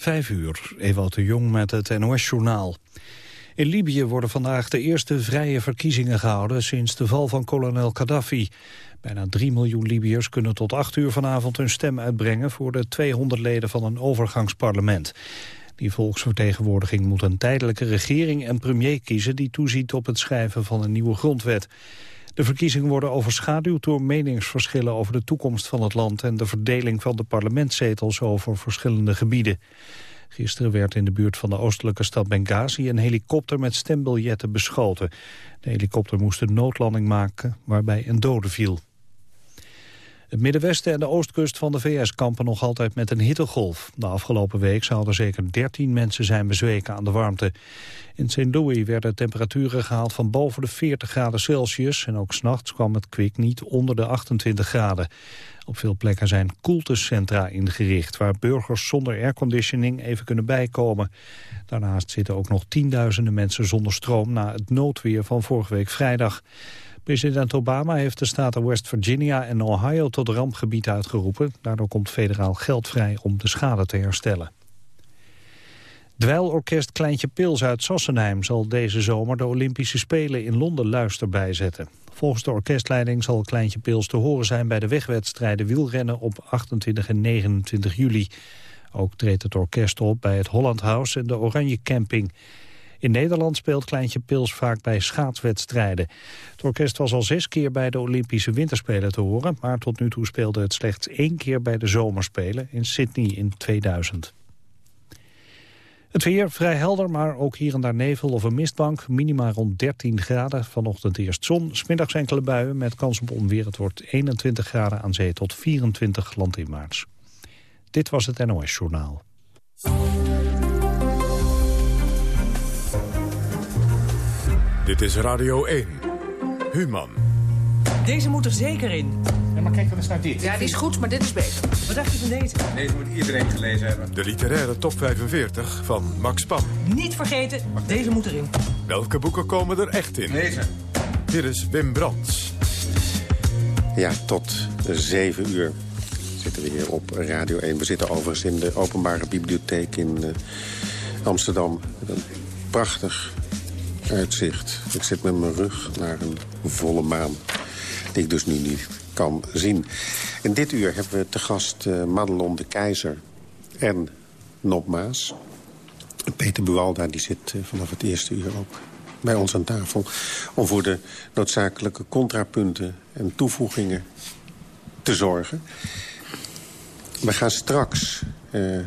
Vijf uur, Ewout de Jong met het NOS-journaal. In Libië worden vandaag de eerste vrije verkiezingen gehouden sinds de val van kolonel Gaddafi. Bijna 3 miljoen Libiërs kunnen tot 8 uur vanavond hun stem uitbrengen voor de 200 leden van een overgangsparlement. Die volksvertegenwoordiging moet een tijdelijke regering en premier kiezen die toeziet op het schrijven van een nieuwe grondwet. De verkiezingen worden overschaduwd door meningsverschillen over de toekomst van het land en de verdeling van de parlementszetels over verschillende gebieden. Gisteren werd in de buurt van de oostelijke stad Benghazi een helikopter met stembiljetten beschoten. De helikopter moest een noodlanding maken waarbij een dode viel. Het Middenwesten en de oostkust van de VS kampen nog altijd met een hittegolf. De afgelopen week zouden zeker 13 mensen zijn bezweken aan de warmte. In St. Louis werden temperaturen gehaald van boven de 40 graden Celsius... en ook s'nachts kwam het kwik niet onder de 28 graden. Op veel plekken zijn koeltecentra ingericht... waar burgers zonder airconditioning even kunnen bijkomen. Daarnaast zitten ook nog tienduizenden mensen zonder stroom... na het noodweer van vorige week vrijdag. President Obama heeft de staten West Virginia en Ohio tot rampgebied uitgeroepen. Daardoor komt federaal geld vrij om de schade te herstellen. Dweilorkest Kleintje Pils uit Sassenheim zal deze zomer de Olympische Spelen in Londen luister bijzetten. Volgens de orkestleiding zal Kleintje Pils te horen zijn bij de wegwedstrijden wielrennen op 28 en 29 juli. Ook treedt het orkest op bij het Holland House en de Oranje Camping. In Nederland speelt Kleintje Pils vaak bij schaatswedstrijden. Het orkest was al zes keer bij de Olympische Winterspelen te horen... maar tot nu toe speelde het slechts één keer bij de Zomerspelen in Sydney in 2000. Het weer vrij helder, maar ook hier en daar nevel of een mistbank. Minima rond 13 graden. Vanochtend eerst zon. Smiddags enkele buien met kans op onweer. Het wordt 21 graden aan zee tot 24 maart. Dit was het NOS Journaal. Dit is Radio 1. Human. Deze moet er zeker in. Ja, maar kijk dan eens naar dit. Ja, die is goed, maar dit is beter. Wat dacht je van deze? Deze moet iedereen gelezen hebben. De literaire top 45 van Max Pam. Niet vergeten, deze moet erin. Welke boeken komen er echt in? Deze. Hier is Wim Brands. Ja, tot 7 uur zitten we hier op Radio 1. We zitten overigens in de openbare bibliotheek in uh, Amsterdam. Een prachtig uitzicht. Ik zit met mijn rug naar een volle maan. Die ik dus nu niet kan zien. In dit uur hebben we te gast uh, Madelon de Keizer en Nop Maas. Peter Bualda die zit uh, vanaf het eerste uur ook bij ons aan tafel... om voor de noodzakelijke contrapunten en toevoegingen te zorgen. We gaan straks uh,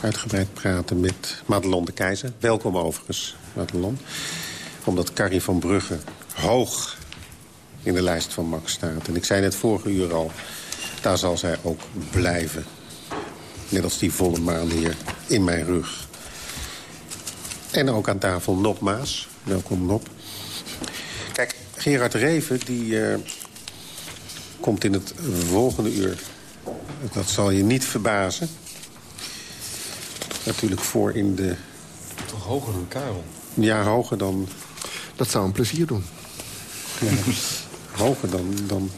uitgebreid praten met Madelon de Keizer. Welkom overigens, Omdat Carrie van Brugge hoog in de lijst van Max staat. En ik zei net vorige uur al, daar zal zij ook blijven. Net als die volle maan hier in mijn rug. En ook aan tafel Nop Maas. Welkom Nop. Kijk, Gerard Reven die uh, komt in het volgende uur. Dat zal je niet verbazen. Natuurlijk voor in de... Toch hoger dan Karel? Ja, hoger dan... Dat zou een plezier doen. Ja, hoger dan... dan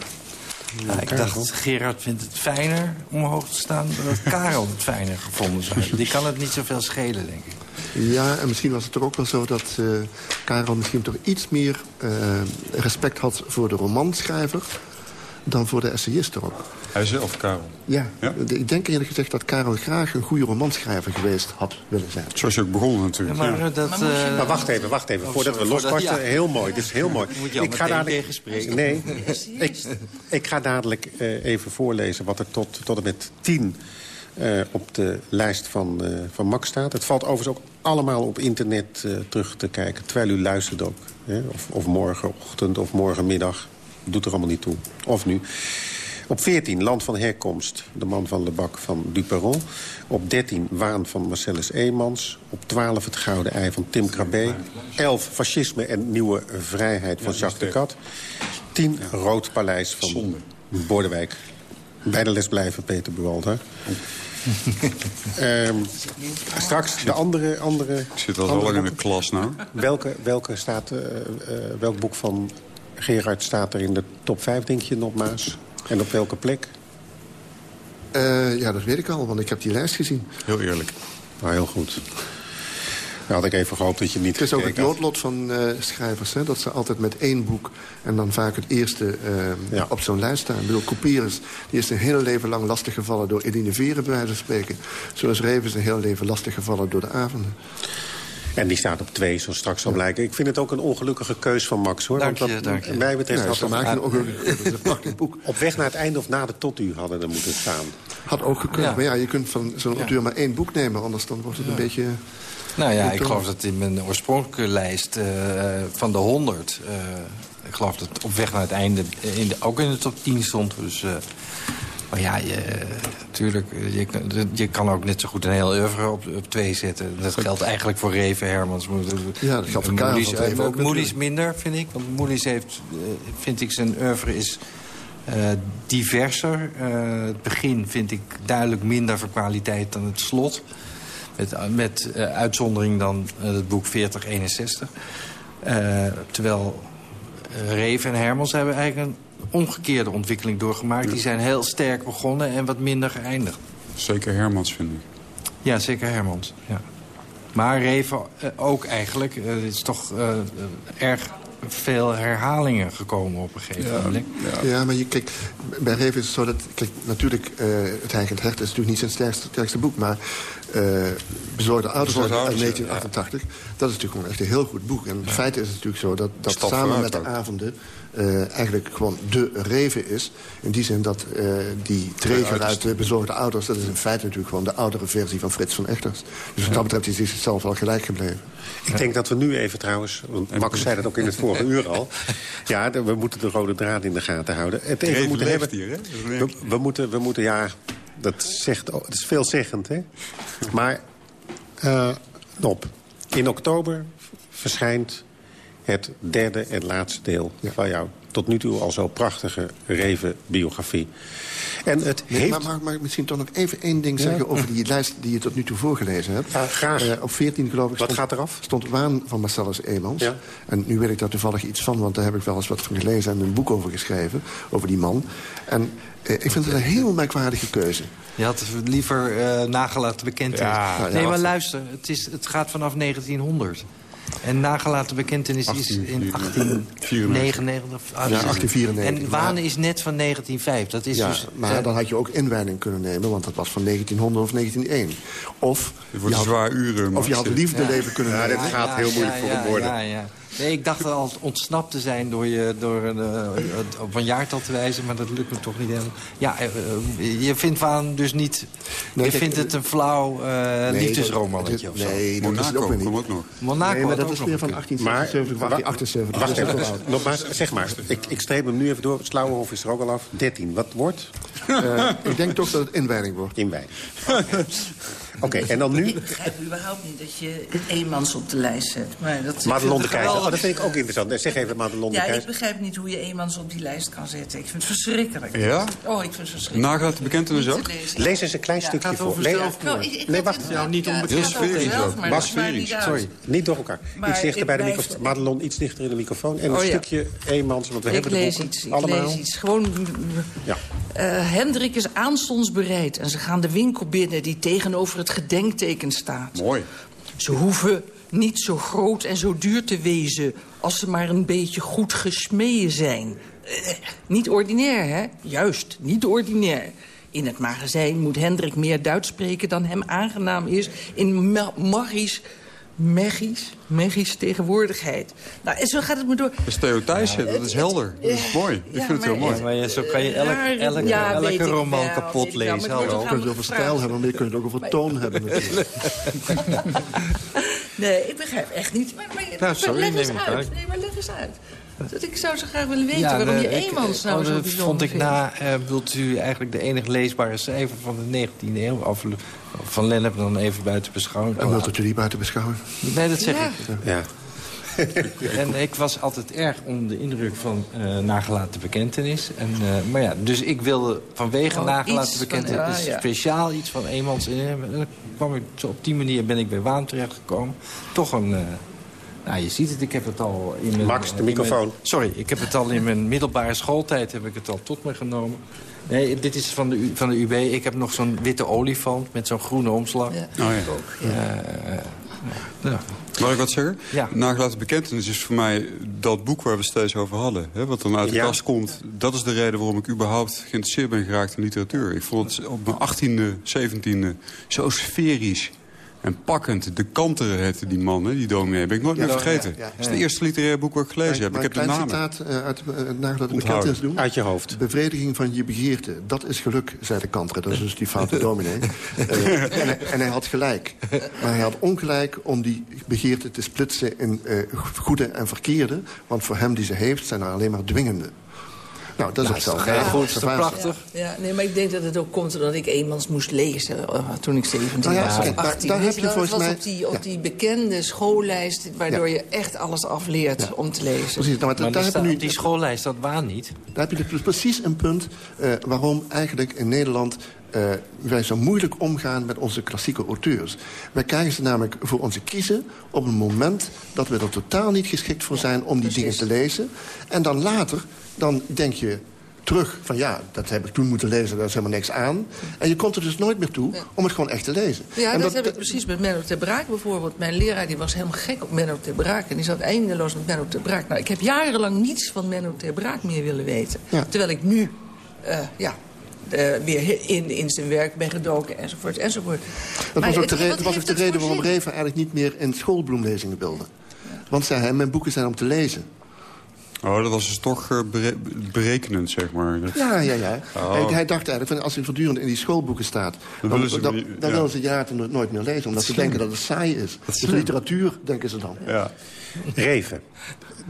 ja, ik dacht, Gerard vindt het fijner om hoog te staan... dan dat Karel het fijner gevonden zou hebben. Die kan het niet zoveel schelen, denk ik. Ja, en misschien was het er ook wel zo dat uh, Karel misschien toch iets meer uh, respect had voor de romanschrijver dan voor de essayist ook. Hij zelf, Karel? Ja, ja, ik denk eerlijk gezegd dat Karel graag een goede romanschrijver geweest had willen zijn. Zoals je ook begonnen natuurlijk. Ja, maar, ja. dat, maar, uh... maar, wacht even, wacht even. Oh, Voordat sorry, we losbarsten, ja. heel mooi. Dit is heel mooi. Moet je ik ga dadelijk... Nee, ik, ik, ga dadelijk uh, even voorlezen wat er tot, tot en met tien uh, op de lijst van, uh, van Max staat. Het valt overigens ook allemaal op internet uh, terug te kijken. Terwijl u luistert ook. Hè? Of, of morgenochtend of morgenmiddag. Doet er allemaal niet toe. Of nu. Op 14, Land van Herkomst, de man van Lebak van Duperon. Op 13, Waan van Marcellus Eemans. Op 12, Het Gouden Ei van Tim Krabbe. 11, Fascisme en Nieuwe Vrijheid van Jacques de Cat. 10, Rood Paleis van Bordewijk. Bij de les blijven, Peter Buwalda. um, straks de andere... andere Ik zit al zo lang in de klas nou. Welke, welke staat, uh, uh, welk boek van Gerard staat er in de top 5, denk je, nogmaals? En op welke plek? Eh, ja, dat weet ik al, want ik heb die lijst gezien. Heel eerlijk. Nou, heel goed. Nou, had ik even gehoopt dat je niet Het is ook het noodlot van eh, schrijvers, hè, dat ze altijd met één boek... en dan vaak het eerste eh, Ja. op zo'n lijst staan. Ik bedoel, Couperus die is een hele leven lang lastig gevallen door Eline Veren, bij wijze van spreken. Zoals Reven is een heel leven lastig gevallen door de avonden. En die staat op twee, zo straks zal blijken. Ik vind het ook een ongelukkige keus van Max, hoor. Dank Want je, wat dank je. mij betreft Ja, had ze het een, prachtig boek. op weg naar het einde of na de tot u hadden er moeten staan. Had ook gekund, Ja. maar ja, je kunt van zo'n Ja. auteur maar één boek nemen... anders dan wordt het een beetje... Nou ja, ik geloof dat in mijn oorspronkelijke lijst eh, van de 100... eh, ik geloof dat op weg naar het einde in de, ook in de top 10 stond. Dus, eh, maar ja, je, natuurlijk, je, kan- je kan ook net zo goed een heel oeuvre op, op twee zetten. Dat geldt eigenlijk voor Reven Hermans. Ja, dat geldt voor Moelis, van Reven ook Moelis natuurlijk. minder, vind ik. Want Moelis heeft, eh, vind ik, zijn oeuvre is eh, diverser. Eh, het begin vind ik duidelijk minder voor kwaliteit dan het slot. Met, met eh, uitzondering dan eh, het boek 4061. Eh, terwijl eh, Reven en Hermans hebben eigenlijk een omgekeerde ontwikkeling doorgemaakt. Die zijn heel sterk begonnen en wat minder geëindigd. Zeker Hermans, vind ik. Ja, zeker Hermans. Ja. Maar Reven eh, ook eigenlijk. Eh, Het is toch eh, eh, erg veel herhalingen gekomen op een gegeven moment. Ja, maar je, kijk, bij Reven is het zo dat... Kijk, natuurlijk, eh, Het Heigend Hert is natuurlijk niet zijn sterkste, sterkste boek... maar eh Bezorgde Ouders uit Ouders, ja, 1988... dat is natuurlijk gewoon echt een heel goed boek. En in feite is het natuurlijk zo dat, dat samen met de avonden... eh, eigenlijk gewoon de Reven is. In die zin dat eh, die treger uit de Bezorgde Ouders... dat is in feite natuurlijk gewoon de oudere versie van Frits van Echters. Dus wat dat betreft is hij zichzelf wel gelijk gebleven. Ik denk dat we nu even trouwens... want Max zei dat ook in het vorige uur al... ja, we moeten de rode draad in de gaten houden. Het even Reven moeten hebben... hier, hè? We, moeten, we moeten, ja... Dat, zegt, dat is veelzeggend, hè? Maar, eh Nop, in oktober verschijnt het derde en laatste deel... van jouw tot nu toe al zo prachtige Reven-biografie. En het Nee, heeft... maar mag, mag ik misschien toch nog even één ding zeggen... over die lijst die je tot nu toe voorgelezen hebt? Ja, graag. Eh, op 14 geloof ik Wat stond, gaat eraf? stond Waan van Marcellus Emels. Ja. En nu weet ik daar toevallig iets van... want daar heb ik wel eens wat van gelezen en een boek over geschreven... over die man. En eh, ik vind het een heel merkwaardige keuze. Je had liever eh, nagelaten bekentenis. Ja, ja, nee, maar wat- luister, het, is, het gaat vanaf 1900. En nagelaten bekentenis is in 1899. of- ah, Ja, 1894, En Wanen maar- is net van 1905. Dat is Ja, dus, maar eh, dan had je ook inwijding kunnen nemen... want dat was van 1900 of 1901. Of je had, zwaar uren, of je had dit. liefdeleven kunnen Ja, nemen. dit gaat heel moeilijk voor hem worden. Nee, ik dacht al ontsnapt te zijn door, je, door een, eh, op een jaartal te wijzen, maar dat lukt me toch niet helemaal. Ja, eh, eh, je vindt Waan dus niet... Nee, je kijk, vindt het een flauw eh Nee, liefdesromannetje dat- of zo. Nee, dat is het ook Monaco nog. Monaco nee, maar dat is weer van een- 1877 of wa- 1878. Wacht even, nogmaals, zeg maar. Ik, ik streep hem nu even door. Het Slauwenhof is er ook al af. 13. Wat wordt? Eh, ik denk toch dat het inwijding wordt. Inwijding. Oké, en dan nu? Ik begrijp überhaupt niet dat je het eenmans op de lijst zet. Maar dat, Madelon de ik Keizer. Oh, dat vind ik ook interessant. Zeg even Madelon de Ja, ik Keizer. begrijp niet hoe je eenmans op die lijst kan zetten. Ik vind het verschrikkelijk. Ja? Oh, ik vind het verschrikkelijk. Nagelaten bekentenis Niet ook? Lees eens een klein Ja, stukje voor. Nee. Nou, ik, ik Nee, had- wacht. Ja, niet onbekend. over Sferisch ook. Bas Sferisch. Sorry. Niet door elkaar. Maar iets dichter ik bij de blijf- microfoon. Madelon, iets dichter in de microfoon. En een Oh, ja. stukje Eemans, want we Ik hebben de boeken. iets. Ik Allemaal. lees iets. Gewoon. Ja. Eh, Hendrik is aanstonds bereid en ze gaan de winkel binnen die tegenover het gedenkteken staat. Mooi. Ze hoeven niet zo groot en zo duur te wezen als ze maar een beetje goed gesmeden zijn. Eh, niet ordinair, hè? Juist, niet ordinair. In het magazijn moet Hendrik meer Duits spreken dan hem aangenaam is... in Ma- Marries, Meggies, Meggies tegenwoordigheid. Nou, en zo gaat het me door. Dat is Theo Thijssen, dat is helder. Dat is mooi. Ik Ja, vind het heel maar- mooi. Ja, maar je- zo kan je elk, Ja, elke, ja, ik roman wel, kapot ik maar lezen. Hallo. Je kunt het over stijl hebben, maar je kunt het ook over toon hebben natuurlijk. Nee, ik begrijp echt niet. Maar, maar, Nou, sorry, leg eens neem ik uit. Nee, maar leg eens uit. Dat ik zou zo graag willen weten Ja, waarom de- je eenmans nou oh, zo dat bijzonder vond ik na, eh wilt u eigenlijk de enige leesbare cijfer van de 19e eeuw... Of, van Lennep dan even buiten beschouwing. En wilt u niet buiten beschouwen? Nee, dat zeg Ja. ik. Ja. En ik was altijd erg onder de indruk van eh, nagelaten bekentenis. En, eh, maar ja, dus ik wilde vanwege Oh, nagelaten van- bekentenis... ja, ja. speciaal iets van eenmans in. En dan kwam ik, op die manier ben ik bij Waan terechtgekomen. Toch een, eh, Nou, je ziet het, ik heb het al in mijn... Max, de microfoon. mijn- sorry, ik heb het al in mijn middelbare schooltijd heb ik het al tot me genomen. Nee, dit is van de, van de UB. Ik heb nog zo'n witte olifant met zo'n groene omslag. Ja, Oh, ja. ik ook. Ja. Mag ik wat zeggen? Ja. Nagelaten bekentenis is voor mij dat boek waar we steeds over hadden. Hè, wat dan uit de Ja. kast komt. Dat is de reden waarom ik überhaupt geïnteresseerd ben geraakt in literatuur. Ik vond het op mijn 18e, 17e zo sferisch en pakkend. De Kanteren heette die man, hè, die dominee. Ben ik nooit Ja, meer vergeten. ja, ja. Dat is het eerste literaire boek wat ik gelezen heb. Ik heb een de namen. citaat uh, uit uh, bekentenis doen? Uit je hoofd. Bevrediging van je begeerte, dat is geluk, zei de kantere. Dat is dus die foute dominee. Eh, en, hij- en hij had gelijk. Maar hij had ongelijk om die begeerte te splitsen in eh, goede en verkeerde. Want voor hem die ze heeft, zijn er alleen maar dwingende. Nou, dat is hetzelfde. heel goed, toch prachtig? Ja, nee, maar ik denk dat het ook komt omdat ik eenmaals moest lezen eh, toen ik 17 Nou ja, was kijk, of daar- 18. daar Weet heb je wel, volgens het was mij- op die, op ja. die bekende schoollijst waardoor Ja. je echt alles afleert om te lezen. Precies, nou, maar Maar daar, daar heb je nu, die schoollijst dat waan niet. daar heb je dus precies een punt eh, waarom eigenlijk in Nederland... eh, wij zo moeilijk omgaan met onze klassieke auteurs. Wij krijgen ze namelijk voor onze kiezen op een moment... dat we er totaal niet geschikt voor zijn om die dingen te lezen. En dan later, dan denk je terug van ja, dat heb ik toen moeten lezen, daar is helemaal niks aan. En je komt er dus nooit meer toe om het gewoon echt te lezen. Ja, en dat, heb ik precies met Menno ter Braak bijvoorbeeld. Mijn leraar die was helemaal gek op Menno ter Braak. En die zat eindeloos met Menno ter Braak. Nou, ik heb jarenlang niets van Menno ter Braak meer willen weten. Ja. Terwijl ik nu, eh, ja... eh, weer in, in zijn werk ben gedoken, enzovoort, enzovoort. Dat Maar was ook het- de, re- wat dat was ook heeft de het reden waarom? Reven eigenlijk niet meer in schoolbloemlezingen wilde. Want zei hij, mijn boeken zijn om te lezen. Oh, dat was dus toch eh, bere- berekenend, zeg maar. Ja, ja, ja. Oh. Hij, hij dacht eigenlijk, van, als hij voortdurend in die schoolboeken staat... dan, willen ze dan, dan ja. willen ze later no- nooit meer lezen. Omdat ze denken dat het saai is. Dus literatuur, denken ze dan. Ja. Reven.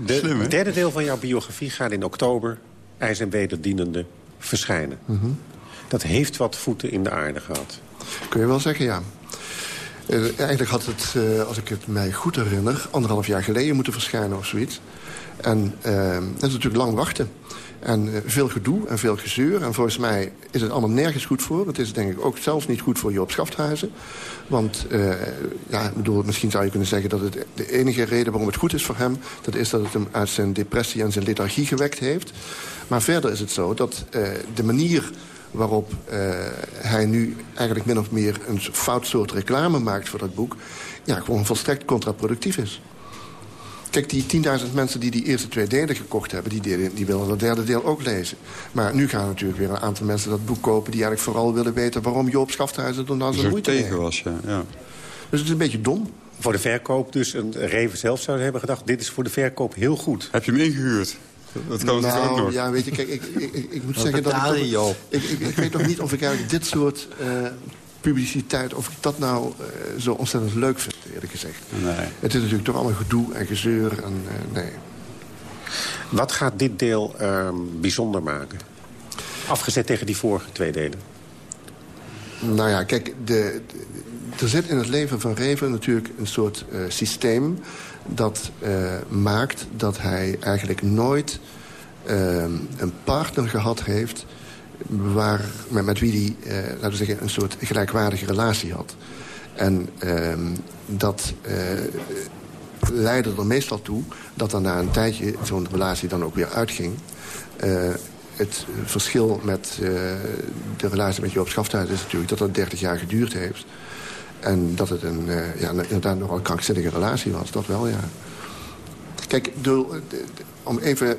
De hè? derde deel van jouw biografie gaat in oktober... IJs en wederdienende verschijnen. Dat heeft wat voeten in de aarde gehad. Kun je wel zeggen, ja. Eh, eigenlijk had het, eh, als ik het mij goed herinner... anderhalf jaar geleden moeten verschijnen of zoiets. En eh, dat is natuurlijk lang wachten. En eh, veel gedoe en veel gezeur. En volgens mij is het allemaal nergens goed voor. Het is denk ik ook zelfs niet goed voor Joop Schafthuizen. Want eh, ja, bedoel, misschien zou je kunnen zeggen dat het de enige reden waarom het goed is voor hem... dat is dat het hem uit zijn depressie en zijn lethargie gewekt heeft. Maar verder is het zo dat eh, de manier waarop hij nu eigenlijk min of meer een fout soort reclame maakt voor dat boek... ja, gewoon volstrekt contraproductief is. Kijk, die 10.000 mensen die die eerste twee delen gekocht hebben... Die, delen, die willen dat derde deel ook lezen. Maar nu gaan natuurlijk weer een aantal mensen dat boek kopen... die eigenlijk vooral willen weten waarom Joop Schafthuizen er nou ook moeite tegen was, ja. ja. Dus het is een beetje dom. Voor de verkoop dus. Een Reven zelf zou hebben gedacht... dit is voor de verkoop heel goed. Heb je hem ingehuurd? Dat kan natuurlijk ook nou, nog. ja, weet je, kijk, ik, ik, ik, ik moet zeggen dat ik, ik weet nog niet of ik eigenlijk dit soort eh, publiciteit... of ik dat nou eh, zo ontzettend leuk vind, eerlijk gezegd. Nee. Het is natuurlijk toch allemaal gedoe en gezeur en eh, nee. Wat gaat dit deel ehm, bijzonder maken? Afgezet tegen die vorige twee delen. Nou ja, kijk, de, de- er zit in het leven van Reven natuurlijk een soort eh, systeem... dat maakt dat hij eigenlijk nooit eh, een partner gehad heeft... Waar, met, met wie hij, eh, laten we zeggen, een soort gelijkwaardige relatie had. En ehm, dat eh, leidde er meestal toe dat dan na een tijdje zo'n relatie dan ook weer uitging. Eh, het verschil met de relatie met Joop Schafthuis is natuurlijk dat dat 30 jaar geduurd heeft. En dat het een, ja, inderdaad nogal een krankzinnige relatie was, dat wel, ja. Kijk, om even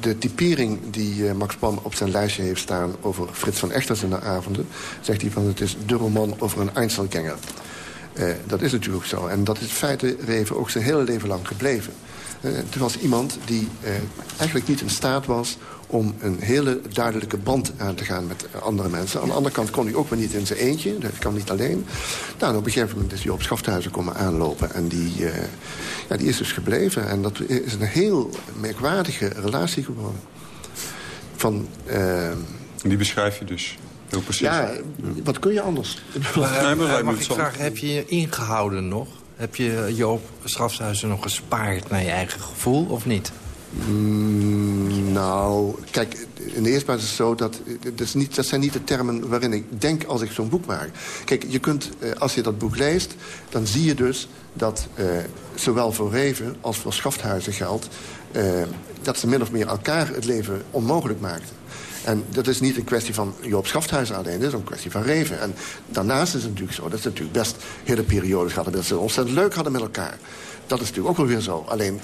de typering die eh, Max Pam op zijn lijstje heeft staan... over Frits van Echters in de avonden... zegt hij van het is de roman over een Einzelganger. Eh, dat is natuurlijk zo. En dat is in feite ook zijn hele leven lang gebleven. Eh, het was iemand die eigenlijk niet in staat was om een hele duidelijke band aan te gaan met eh, andere mensen. Aan de andere kant kon hij ook weer niet in zijn eentje. Dat kan niet alleen. Nou, op een gegeven moment is hij op Schafthuizen komen aanlopen. En die, eh, ja, die is dus gebleven. En dat is een heel merkwaardige relatie geworden. Van, eh, die beschrijf je dus heel precies. ja, wat kun je anders? Nee, maar mag ik vragen, heb je je ingehouden nog? Heb je Joop Schafshuizen nog gespaard naar je eigen gevoel of niet? Mm, nou, kijk, in de eerste plaats is het zo dat... Dat, is niet, dat zijn niet de termen waarin ik denk als ik zo'n boek maak. Kijk, je kunt, eh, als je dat boek leest, dan zie je dus dat uh, zowel voor Reven als voor Schafthuizen geldt... Uh, dat ze min of meer elkaar het leven onmogelijk maakten. En dat is niet een kwestie van Joop Schafthuizen alleen. Dat is een kwestie van Reven. En daarnaast is het natuurlijk zo dat ze natuurlijk best hele periodes hadden... dat ze ontzettend leuk hadden met elkaar. Dat is natuurlijk ook wel weer zo. Alleen,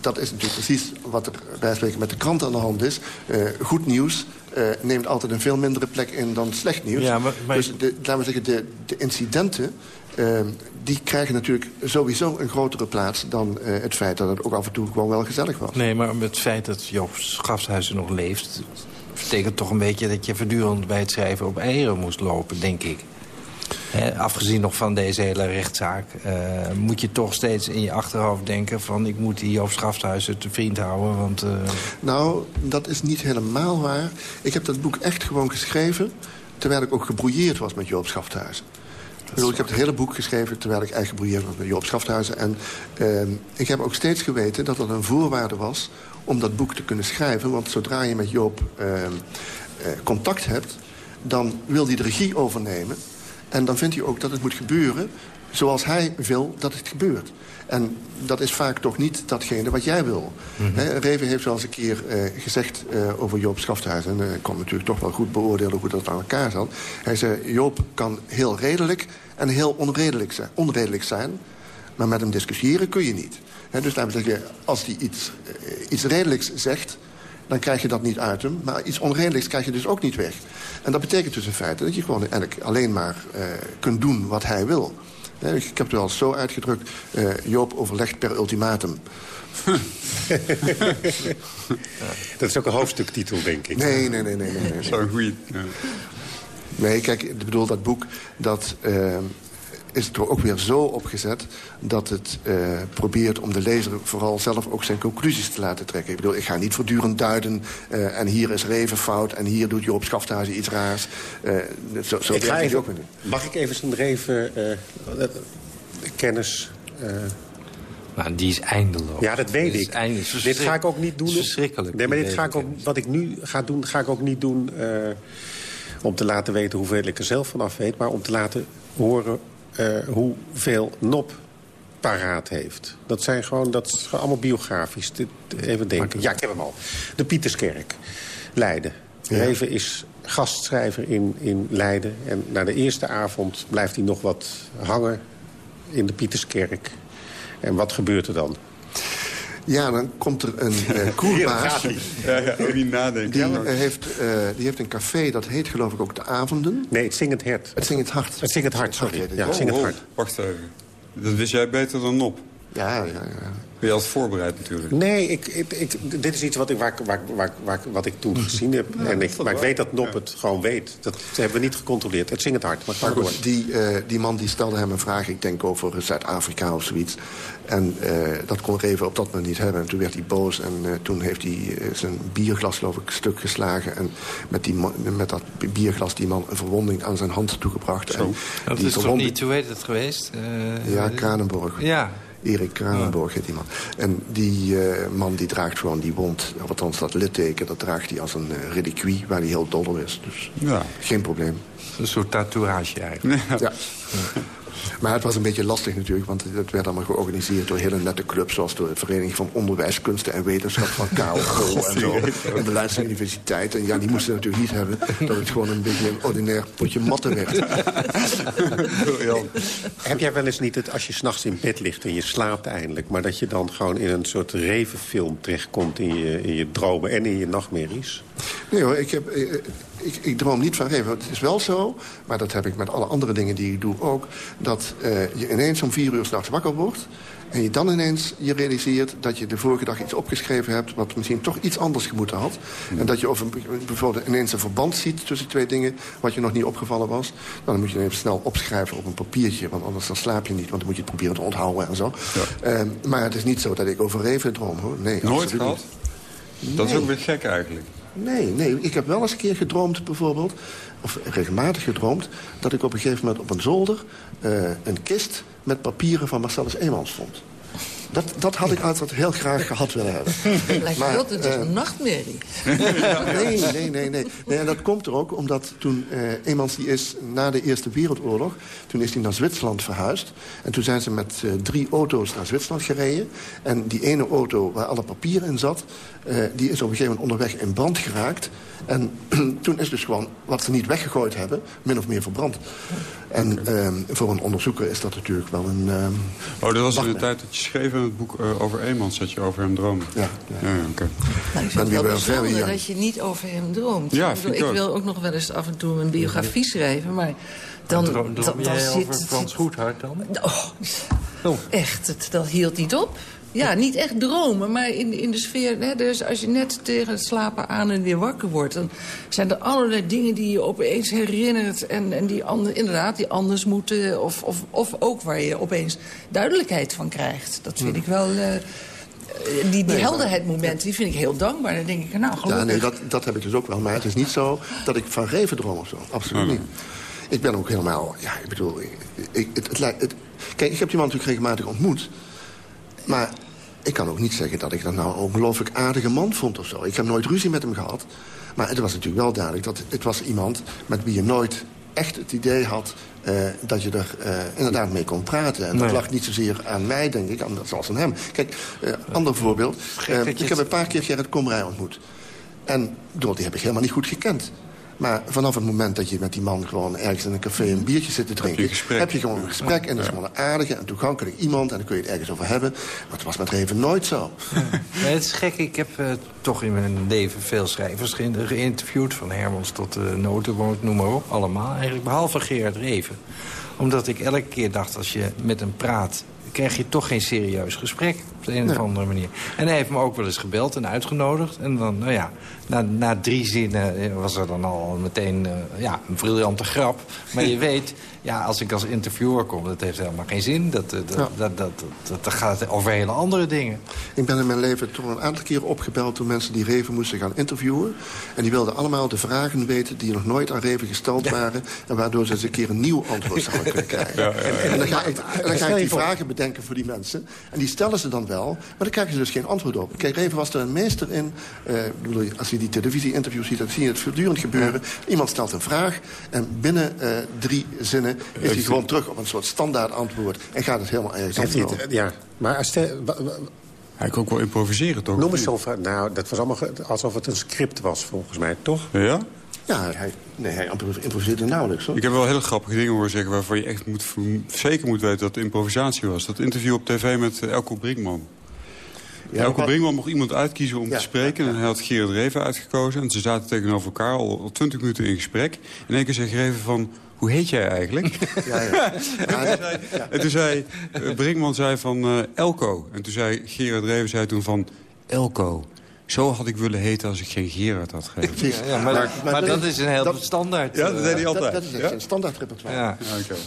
dat is natuurlijk precies wat er bij spreken met de krant aan de hand is. Uh, goed nieuws uh, neemt altijd een veel mindere plek in dan slecht nieuws. Ja, maar, maar... Dus de, laten we zeggen, de, de incidenten... Uh, die krijgen natuurlijk sowieso een grotere plaats... dan uh, het feit dat het ook af en toe gewoon wel gezellig was. Nee, maar het feit dat Joop Schafshuizen nog leeft... betekent toch een beetje dat je voortdurend bij het schrijven op eieren moest lopen, denk ik. Afgezien nog van deze hele rechtszaak... Uh, moet je toch steeds in je achterhoofd denken... van ik moet die Joop Schafthuizen te vriend houden. Want, uh... Nou, dat is niet helemaal waar. Ik heb dat boek echt gewoon geschreven... terwijl ik ook gebrouilleerd was met Joop Schafthuizen. Ik, ik heb het hele boek geschreven terwijl ik eigenlijk gebrouilleerd was met Joop Schafthuizen. En uh, ik heb ook steeds geweten dat dat een voorwaarde was om dat boek te kunnen schrijven. Want zodra je met Joop contact hebt, dan wil hij de regie overnemen... En dan vindt hij ook dat het moet gebeuren zoals hij wil dat het gebeurt. En dat is vaak toch niet datgene wat jij wil. Mm -hmm. Reven heeft wel eens een keer uh, gezegd uh, over Joop Schafthuis... en uh, ik kon natuurlijk toch wel goed beoordelen hoe dat aan elkaar zat. Hij zei, Joop kan heel redelijk en heel onredelijk zijn. Onredelijk zijn maar met hem discussiëren kun je niet. He, dus daarom zeg je, als hij iets, iets redelijks zegt dan krijg je dat niet uit hem. Maar iets onredelijks krijg je dus ook niet weg. En dat betekent dus in feite dat je gewoon eigenlijk alleen maar uh, kunt doen wat hij wil. Ik heb het wel eens zo uitgedrukt. Uh, Joop overlegt per ultimatum. dat is ook een hoofdstuktitel, denk ik. Nee, nee, nee. nee, nee, nee. Zo'n goeie... Ja. Nee, kijk, ik bedoel, dat boek... dat uh, is er ook weer zo opgezet dat het uh, probeert om de lezer vooral zelf ook zijn conclusies te laten trekken. Ik bedoel, ik ga niet voortdurend duiden uh, en hier is Reven fout en hier doet Joop Schafthuizen iets raars. Uh, zo, zo ik ga even, ook mag ik even zijn Reven kennis... Nou, die is eindeloos. Ja, dat weet ik. Eindeloos. Dit ga ik ook niet doen. Verschrikkelijk. Nee, maar dit ga ik ook, wat ik nu ga doen, ga ik ook niet doen... om te laten weten hoeveel ik er zelf vanaf weet... maar om te laten horen uh, hoeveel Nop paraat heeft. Dat zijn gewoon, dat is allemaal biografisch. Dit, even denken. Ja, ik heb hem al. De Pieterskerk, Leiden. Ja. Reven is gastschrijver in, in Leiden. En na de eerste avond blijft hij nog wat hangen in de Pieterskerk. En wat gebeurt er dan? Ja, dan komt er een uh, koerbaas. ja, ja, ook niet nadenken. Die, uh, heeft, uh, die heeft een café, dat heet geloof ik ook de Avonden. Nee, het Zingend Hart. Het Zingend Hart. Het Zingend Hart, sorry. Het ja, oh, Zingend oh, Hart. Wacht even. Dat wist jij beter dan op. Ja, ja, ja. Ben je altijd voorbereid natuurlijk? Nee, ik, ik, ik, dit is iets wat ik, waar, waar, waar, waar, wat ik toen gezien heb. Ja, en ik, maar ik weet dat Nop het gewoon weet. Dat hebben we niet gecontroleerd. Het zingt hard. Maar, maar goed, die, uh, die man die stelde hem een vraag, ik denk over Zuid-Afrika of zoiets. En uh, dat kon Reven op dat moment niet hebben. En toen werd hij boos en uh, toen heeft hij zijn bierglas geloof ik stuk geslagen. En met, die met dat bierglas die man een verwonding aan zijn hand toegebracht. Zo. En dat die is toch niet, hoe heet het geweest? ja, Kranenborg. Ja, Erik Kranenborg heet die man. En die uh, man die draagt gewoon die wond, althans dat litteken... dat draagt hij als een uh, reliquie waar hij heel dol op is. Dus ja. geen probleem. Een soort tatoeage eigenlijk. Ja. ja. Maar het was een beetje lastig natuurlijk, want het werd allemaal georganiseerd door hele nette clubs... zoals de Vereniging van Onderwijs, Kunsten en Wetenschap van KLO en zo. En de Leidse Universiteit. En ja, die moesten natuurlijk niet hebben dat het gewoon een beetje een ordinair potje matten werd. Heb jij wel eens niet het, als je s'nachts in bed ligt en je slaapt eindelijk... maar dat je dan gewoon in een soort revenfilm terechtkomt in je, in je dromen en in je nachtmerries? Nee hoor, ik, heb, ik, ik droom niet van Reven. Het is wel zo, maar dat heb ik met alle andere dingen die ik doe ook... dat uh, je ineens om vier uur s'nachts wakker wordt... en je dan ineens je realiseert dat je de vorige dag iets opgeschreven hebt... wat misschien toch iets anders gemoeten had. Mm. En dat je over, bijvoorbeeld ineens een verband ziet tussen twee dingen... wat je nog niet opgevallen was. Nou, dan moet je even snel opschrijven op een papiertje... want anders dan slaap je niet, want dan moet je het proberen te onthouden en zo. Ja. Uh, maar het is niet zo dat ik over Reven droom, hoor. Nee, Nooit gehad? Dat is ook weer gek eigenlijk. Nee, nee, ik heb wel eens een keer gedroomd bijvoorbeeld... of regelmatig gedroomd... dat ik op een gegeven moment op een zolder... Uh, een kist met papieren van Marcellus Eenmans vond. Dat, dat had ik altijd heel graag gehad willen hebben. Het lijkt Maar, dat het is eh, een nachtmerrie. Nee, nee, nee, nee. nee en dat komt er ook omdat toen eh Eenmans die is na de Eerste Wereldoorlog... toen is hij naar Zwitserland verhuisd. En toen zijn ze met eh, drie auto's naar Zwitserland gereden. En die ene auto waar alle papieren in zat... eh, die is op een gegeven moment onderweg in brand geraakt. En toen is dus gewoon wat ze niet weggegooid hebben... min of meer verbrand. En ehm, voor een onderzoeker is dat natuurlijk wel een... ehm, Oh, dat was in de tijd dat je schreef in het boek eh, over Eemans... dat je over hem droomde. ja, ja. Oké. Nou, ik vind het wel bijzonder dat je niet over hem droomt. Ja, ik, vind bedoel, ik ik ook. wil ook nog wel eens af en toe een biografie schrijven, maar dan, Droom, dan, droom dan jij zit... over Frans Goedhart dan? Oh, Oh. echt, het, dat hield niet op. Ja, niet echt dromen, maar in, in de sfeer... Hè, dus als je net tegen het slapen aan en weer wakker wordt... dan zijn er allerlei dingen die je opeens herinnert... en, en die ander, inderdaad die anders moeten... Of, of, of ook waar je opeens duidelijkheid van krijgt. Dat vind ik wel... eh, eh, die die helderheidmomenten, die vind ik heel dankbaar. Dan denk ik, nou, gelukkig. Ja, nee, dat, dat heb ik dus ook wel. Maar het is niet zo dat ik van Reven droom of zo. Absoluut niet. Ik ben ook helemaal... Ja, ik bedoel... Ik, het, het- kijk, ik heb die man natuurlijk regelmatig ontmoet. Maar ik kan ook niet zeggen dat ik dat nou een ongelooflijk aardige man vond of zo. Ik heb nooit ruzie met hem gehad. Maar het was natuurlijk wel duidelijk dat het, was iemand... met wie je nooit echt het idee had... eh, dat je er eh, inderdaad mee kon praten. En dat lag niet zozeer aan mij, denk ik, zoals aan hem. Kijk, eh, ander voorbeeld. Ik heb een paar keer Gerrit Komrij ontmoet. En door die heb ik helemaal niet goed gekend. Maar vanaf het moment dat je met die man gewoon ergens in een café een biertje zit te drinken... gesprek. heb je gewoon een gesprek en dat is gewoon een aardige en toegankelijk iemand... en dan kun je het ergens over hebben. Maar het was met Reven nooit zo. Nee, het is gek. Ik heb eh, toch in mijn leven veel schrijvers ge- geïnterviewd. Van Hermans tot uh, Notenboot, noem maar op. Allemaal eigenlijk, behalve Gerard Reven. Omdat ik elke keer dacht, als je met hem praat... krijg je toch geen serieus gesprek. Op de een of andere manier. En hij heeft me ook wel eens gebeld en uitgenodigd. En dan, nou ja, na, na drie zinnen eh, was er dan al meteen eh, ja, een briljante grap. Maar je weet, ja, als ik als interviewer kom, dat heeft helemaal geen zin. Dat, eh, dat, Ja. dat, dat, dat, dat gaat over hele andere dingen. Ik ben in mijn leven toch een aantal keer opgebeld... door mensen die Reven moesten gaan interviewen. En die wilden allemaal de vragen weten die nog nooit aan Reven gesteld waren... en waardoor ze eens een keer een nieuw antwoord zouden kunnen krijgen. En dan ga ik, en dan ga ik die vragen bedenken voor die mensen. En die stellen ze dan wel, maar dan krijgen ze dus geen antwoord op. Kijk, Reven was er een meester in. eh, bedoel, als je die televisie-interviews ziet, dan zie je het voortdurend gebeuren. Iemand stelt een vraag en binnen eh, drie zinnen... is hij gewoon terug op een soort standaard antwoord... en gaat het helemaal ergens anders ja, maar als de, Hij kon ook wel improviseren, toch? noem eens zo'n. Nou, dat was allemaal alsof het een script was, volgens mij, toch? Ja? Ja, hij, nee, hij improviseerde nauwelijks. Hoor. Ik heb wel hele grappige dingen horen zeggen... waarvan je echt moet, zeker moet weten dat het improvisatie was. Dat interview op tv met eh, Elko Brinkman. Ja, maar- Brinkman mocht iemand uitkiezen om Ja, te spreken. ja, En hij had Gerard Reven uitgekozen. En ze zaten tegenover elkaar al, 20 minuten in gesprek. En één keer zei Reven van... Hoe heet jij eigenlijk? Ja, ja. Ja, En toen zei eh, Brinkman zei van eh, Elko. En toen zei Gerard Reven zei toen van Elko. Zo had ik willen heten als ik geen Gerard had gegeven. precies. Ja, maar, maar, dat is een heel dat- standaard. Ja, dat deed hij altijd. dat is echt Ja? een standaard repertoire. Ja.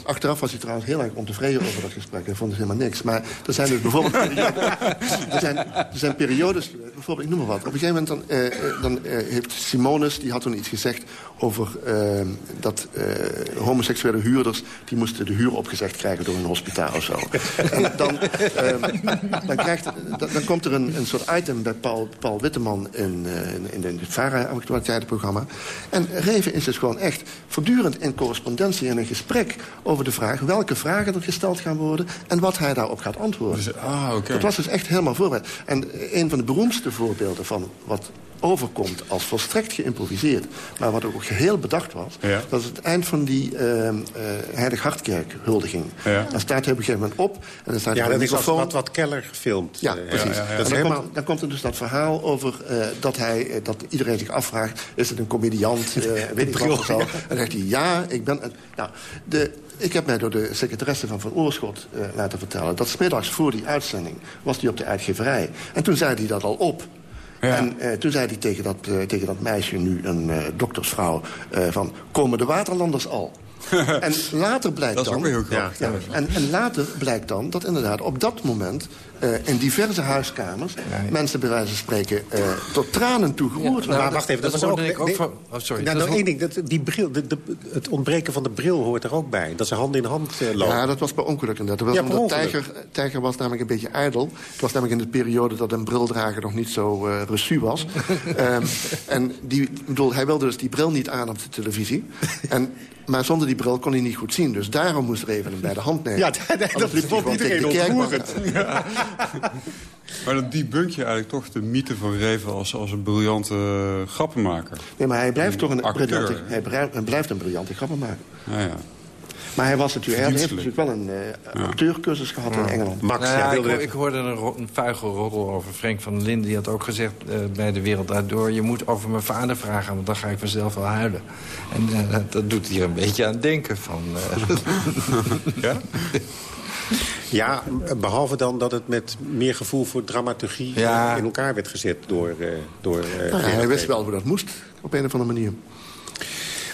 Achteraf was hij trouwens heel erg ontevreden over dat gesprek. Hij vond het helemaal niks. Maar er zijn dus bijvoorbeeld... er, zijn, er zijn periodes geweest, bijvoorbeeld, ik noem maar wat. Op een gegeven moment dan, eh, eh, dan, eh, heeft Simonis... die had toen iets gezegd over eh, dat eh, homoseksuele huurders... die moesten de huur opgezegd krijgen door een hospitaal of zo. en dan, eh, dan, krijgt, dan, dan komt er een, een soort item bij Paul, Paul Witteman... in, eh, in, in het VARA-actualiteitenprogramma. En Reven is dus gewoon echt voortdurend in correspondentie en in gesprek... over de vraag welke vragen er gesteld gaan worden... en wat hij daarop gaat antwoorden. Dus, ah, oké. Dat was dus echt helemaal voorbereid. En een van de beroemdste voorbeelden van wat overkomt als volstrekt geïmproviseerd... maar wat ook geheel bedacht was... Ja. dat is het eind van die uh, uh, Heilig Hartkerk huldiging. Ja. Dan staat hij op een gegeven moment op... en dan staat Ja, hij dat is microfoon. wat, wat Keller gefilmd. Ja, eh, precies. ja, ja. En Dat is dan, helemaal- komt, dan komt er dus dat verhaal over eh, dat, hij, eh, dat iedereen zich afvraagt... is het een comediant, eh, weet ik wat of zo. En dan zegt hij, ja, ik ben... een- nou, de, ik heb mij door de secretaresse van Van Oorschot eh, laten vertellen... dat smiddags voor die uitzending was hij op de uitgeverij. En toen zei hij dat al op... Ja. En eh, toen zei hij tegen dat, eh, tegen dat meisje, nu een eh, doktersvrouw... van, komen de waterlanders al? en later blijkt Dat is dan... ook heel. Ja, en, en later blijkt dan dat inderdaad op dat moment... eh, in diverse huiskamers mensen bij wijze van spreken... eh, tot tranen toe geroerd nou, wacht even, dat, dat was ook... hoorde ik ook van- oh, sorry. Nou, één ding. Dat, die bril, de, de- het ontbreken van de bril hoort er ook bij. Dat ze hand in hand eh, lopen. Ja, dat was per ongeluk inderdaad. Dat was Ja, omdat ongeluk. Tijger, Tijger was namelijk een beetje ijdel. Het was namelijk in de periode dat een brildrager nog niet zo eh reçu was. Ehm, en die, bedoel, hij wilde dus die bril niet aan op de televisie. En, maar zonder die bril kon hij niet goed zien. Dus daarom moest er even een bij de hand nemen. Ja, dat- dat vond gewoon iedereen tegen de kerkbank ontroerend. aan. Maar dan debunk je eigenlijk toch de mythe van Reven als, als een briljante eh, grappenmaker. Nee, maar hij blijft toch een Acteur. briljante, hij blijft een briljante grappenmaker. Ja, ja. Maar hij, was natuurlijk, hij heeft natuurlijk wel een eh acteurcursus gehad in Engeland. Max, Nou ja, ik, ho- hoorde een, ro- een vuigelroddel over Frank van Linden. Die had ook gezegd eh, bij De Wereld Daardoor... je moet over mijn vader vragen, want dan ga ik vanzelf wel huilen. En dat- dat doet hier een beetje aan denken. Van, eh, ja? Ja, behalve dan dat het met meer gevoel voor dramaturgie Ja. in elkaar werd gezet door... eh door eh, Nou hij wist wel hoe dat moest, op een of andere manier.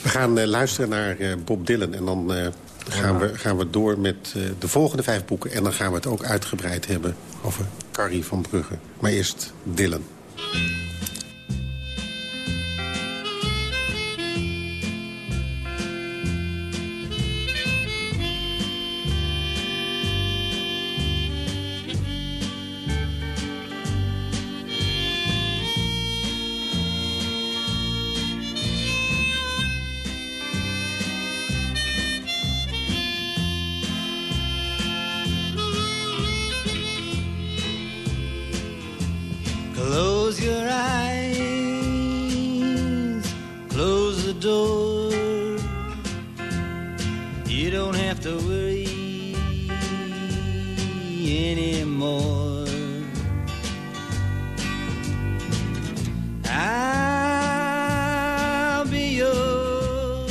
We gaan eh, luisteren naar eh, Bob Dylan en dan eh, gaan, we, gaan we door met eh, de volgende vijf boeken. En dan gaan we het ook uitgebreid hebben over Carrie van Brugge. Maar eerst Dylan. Anymore. I'll be your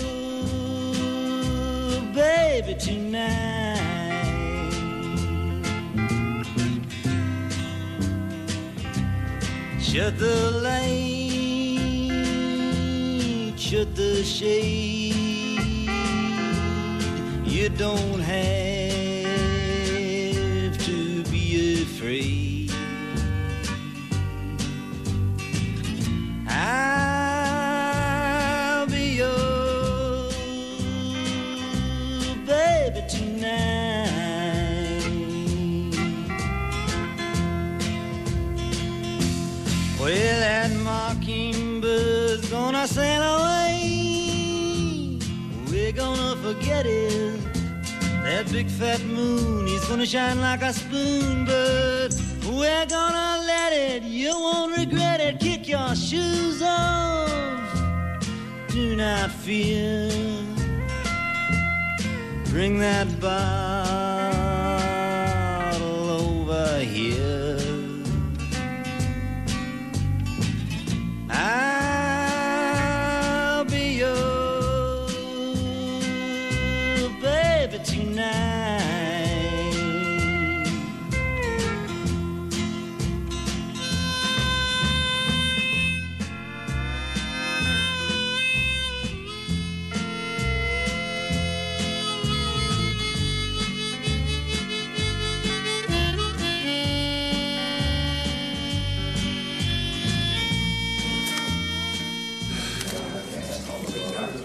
baby tonight. Shut the light, shut the shade. You don't have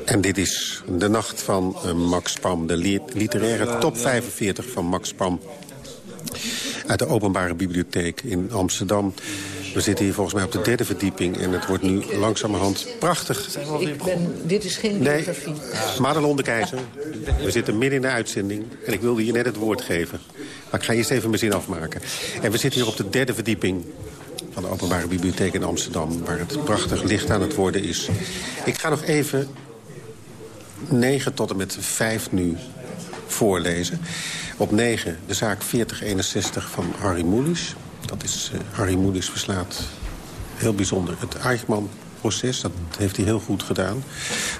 En dit is de nacht van eh, Max Pam. De li- literaire top 45 van Max Pam. Uit de openbare bibliotheek in Amsterdam. We zitten hier volgens mij op de derde verdieping. En het wordt nu langzamerhand prachtig. Ik ben, dit is geen Nee, biografie. Madelon de Keizer. We zitten midden in de uitzending. En ik wilde je net het woord geven. Maar ik ga eerst even mijn zin afmaken. En we zitten hier op de derde verdieping van de Openbare Bibliotheek in Amsterdam... waar het prachtig licht aan het worden is. Ik ga nog even 9 tot en met 5 nu voorlezen. Op 9 de zaak 4061 van Harry Mulisch. Dat is eh, Harry Mulisch verslaat heel bijzonder het Eichmann-proces. Dat heeft hij heel goed gedaan.